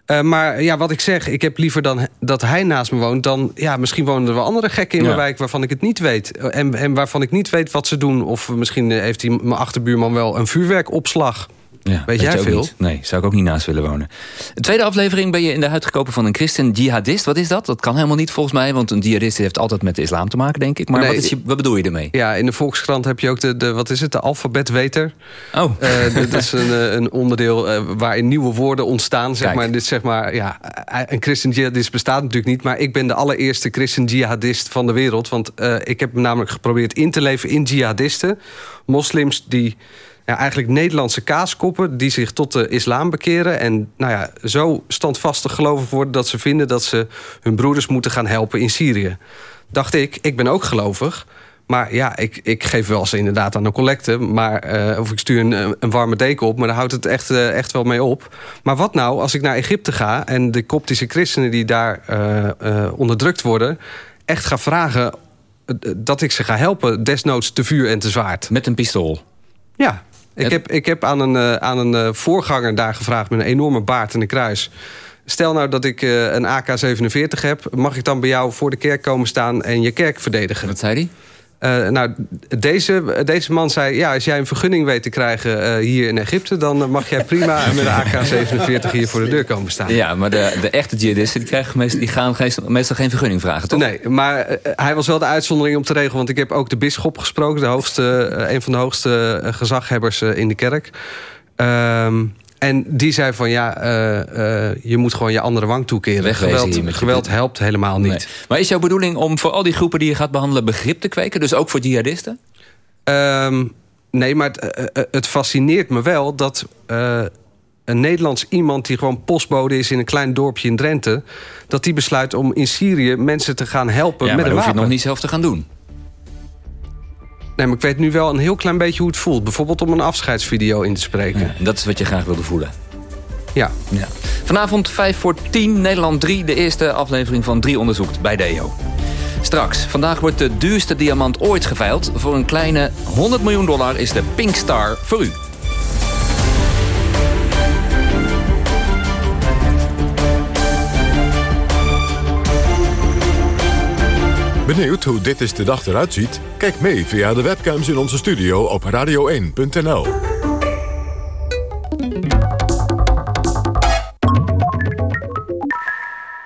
Uh, maar ja, wat ik zeg, ik heb liever dan dat hij naast me woont... dan ja, misschien wonen er wel andere gekken in ja. mijn wijk waarvan ik het niet weet. En, en waarvan ik niet weet wat ze doen. Of misschien heeft die, mijn achterbuurman wel een vuurwerkopslag. Ja, weet jij veel? Niet. Nee, zou ik ook niet naast willen wonen. De tweede aflevering ben je in de huid gekomen van een christen jihadist. Wat is dat? Dat kan helemaal niet volgens mij, want een jihadist heeft altijd met de islam te maken, denk ik. Maar nee, wat, is je, wat bedoel je ermee? Ja, in de Volkskrant heb je ook de, de wat is het, de alfabetweter. Oh. Uh, dat is een, een onderdeel uh, waarin nieuwe woorden ontstaan. Zeg maar, dit zeg maar, ja, een christen jihadist bestaat natuurlijk niet, maar ik ben de allereerste christen jihadist van de wereld. Want uh, ik heb namelijk geprobeerd in te leven in jihadisten. Moslims die ja, eigenlijk Nederlandse kaaskoppen die zich tot de islam bekeren... en nou ja, zo standvastig gelovig worden dat ze vinden... dat ze hun broeders moeten gaan helpen in Syrië. Dacht ik, ik ben ook gelovig... Maar ja, ik, ik geef wel ze inderdaad aan een collecte. Maar, uh, of ik stuur een, een, warme deken op. Maar daar houdt het echt, uh, echt wel mee op. Maar wat nou als ik naar Egypte ga... en de koptische christenen die daar uh, onderdrukt worden... echt ga vragen dat ik ze ga helpen... desnoods te vuur en te zwaard. Met een pistool? Ja, ik heb, ik heb aan een, uh, aan een uh, voorganger daar gevraagd met een enorme baard en een kruis. Stel nou dat ik uh, een AK-47 heb. Mag ik dan bij jou voor de kerk komen staan en je kerk verdedigen? Wat zei hij? Uh, nou, deze, deze man zei... ja, als jij een vergunning weet te krijgen uh, hier in Egypte... dan mag jij prima met een AK-47 hier voor de deur komen staan. Ja, maar de, de echte jihadisten die krijgen meestal, die gaan meestal geen vergunning vragen, toch? Nee, maar uh, hij was wel de uitzondering om te regelen... want ik heb ook de bisschop gesproken... De hoogste, een van de hoogste gezaghebbers in de kerk... Um, en die zei van ja, uh, uh, je moet gewoon je andere wang toekeren. Geweld, geweld helpt helemaal niet. Nee. Maar is jouw bedoeling om voor al die groepen die je gaat behandelen... begrip te kweken, dus ook voor jihadisten? Um, nee, maar het, uh, het, fascineert me wel dat een Nederlands iemand... die gewoon postbode is in een klein dorpje in Drenthe... dat die besluit om in Syrië mensen te gaan helpen ja, met een wapen. hoef je nog niet zelf te gaan doen. Nee, maar ik weet nu wel een heel klein beetje hoe het voelt. Bijvoorbeeld om een afscheidsvideo in te spreken. Ja, dat is wat je graag wilde voelen. Ja. ja. Vanavond 5 voor 10, Nederland 3. De eerste aflevering van 3 onderzoekt bij DEO. Straks, vandaag wordt de duurste diamant ooit geveild. Voor een kleine 100 miljoen dollar is de Pink Star voor u. Benieuwd hoe dit is de dag eruit ziet? Kijk mee via de webcams in onze studio op radio1.nl.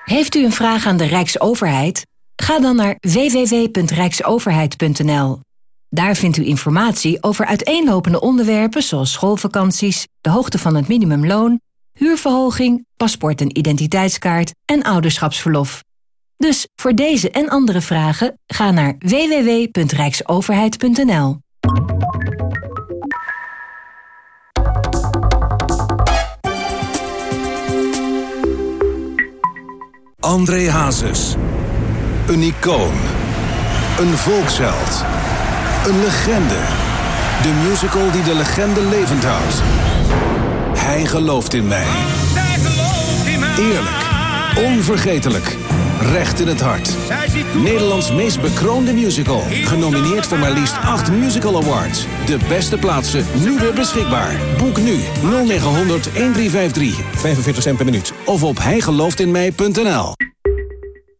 Heeft u een vraag aan de Rijksoverheid? Ga dan naar www.rijksoverheid.nl. Daar vindt u informatie over uiteenlopende onderwerpen zoals schoolvakanties, de hoogte van het minimumloon, huurverhoging, paspoort en identiteitskaart en ouderschapsverlof. Dus voor deze en andere vragen ga naar www.rijksoverheid.nl. André Hazes. Een icoon. Een volksheld. Een legende. De musical die de legende levend houdt. Hij gelooft in mij. Eerlijk Onvergetelijk. Recht in het hart. Nederlands meest bekroonde musical. Genomineerd voor maar liefst 8 musical awards. De beste plaatsen nu weer beschikbaar. Boek nu 0900 1353. 45 cent per minuut. Of op hijgelooftinmij.nl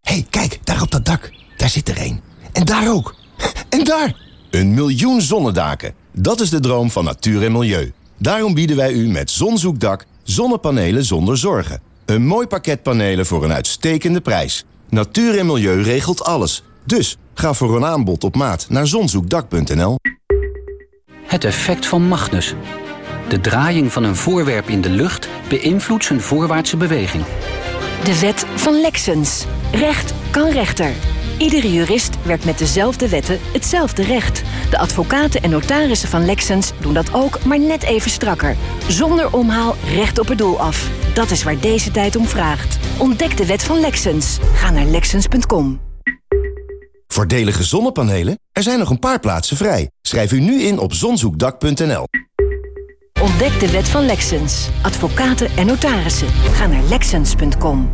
hey, kijk, daar op dat dak. Daar zit er één. En daar ook. En daar! Een miljoen zonnedaken. Dat is de droom van natuur en milieu. Daarom bieden wij u met Zonzoekdak zonnepanelen zonder zorgen. Een mooi pakket panelen voor een uitstekende prijs. Natuur en milieu regelt alles. Dus ga voor een aanbod op maat naar zonzoekdak.nl. Het effect van Magnus. De draaiing van een voorwerp in de lucht beïnvloedt zijn voorwaartse beweging. De wet van Lexens. Recht kan rechter. Iedere jurist werkt met dezelfde wetten hetzelfde recht. De advocaten en notarissen van Lexens doen dat ook, maar net even strakker. Zonder omhaal recht op het doel af. Dat is waar deze tijd om vraagt. Ontdek de wet van Lexens. Ga naar Lexens.com. Voordelige zonnepanelen? Er zijn nog een paar plaatsen vrij. Schrijf u nu in op zonzoekdak.nl. Ontdek de wet van Lexens. Advocaten en notarissen. Ga naar Lexens.com.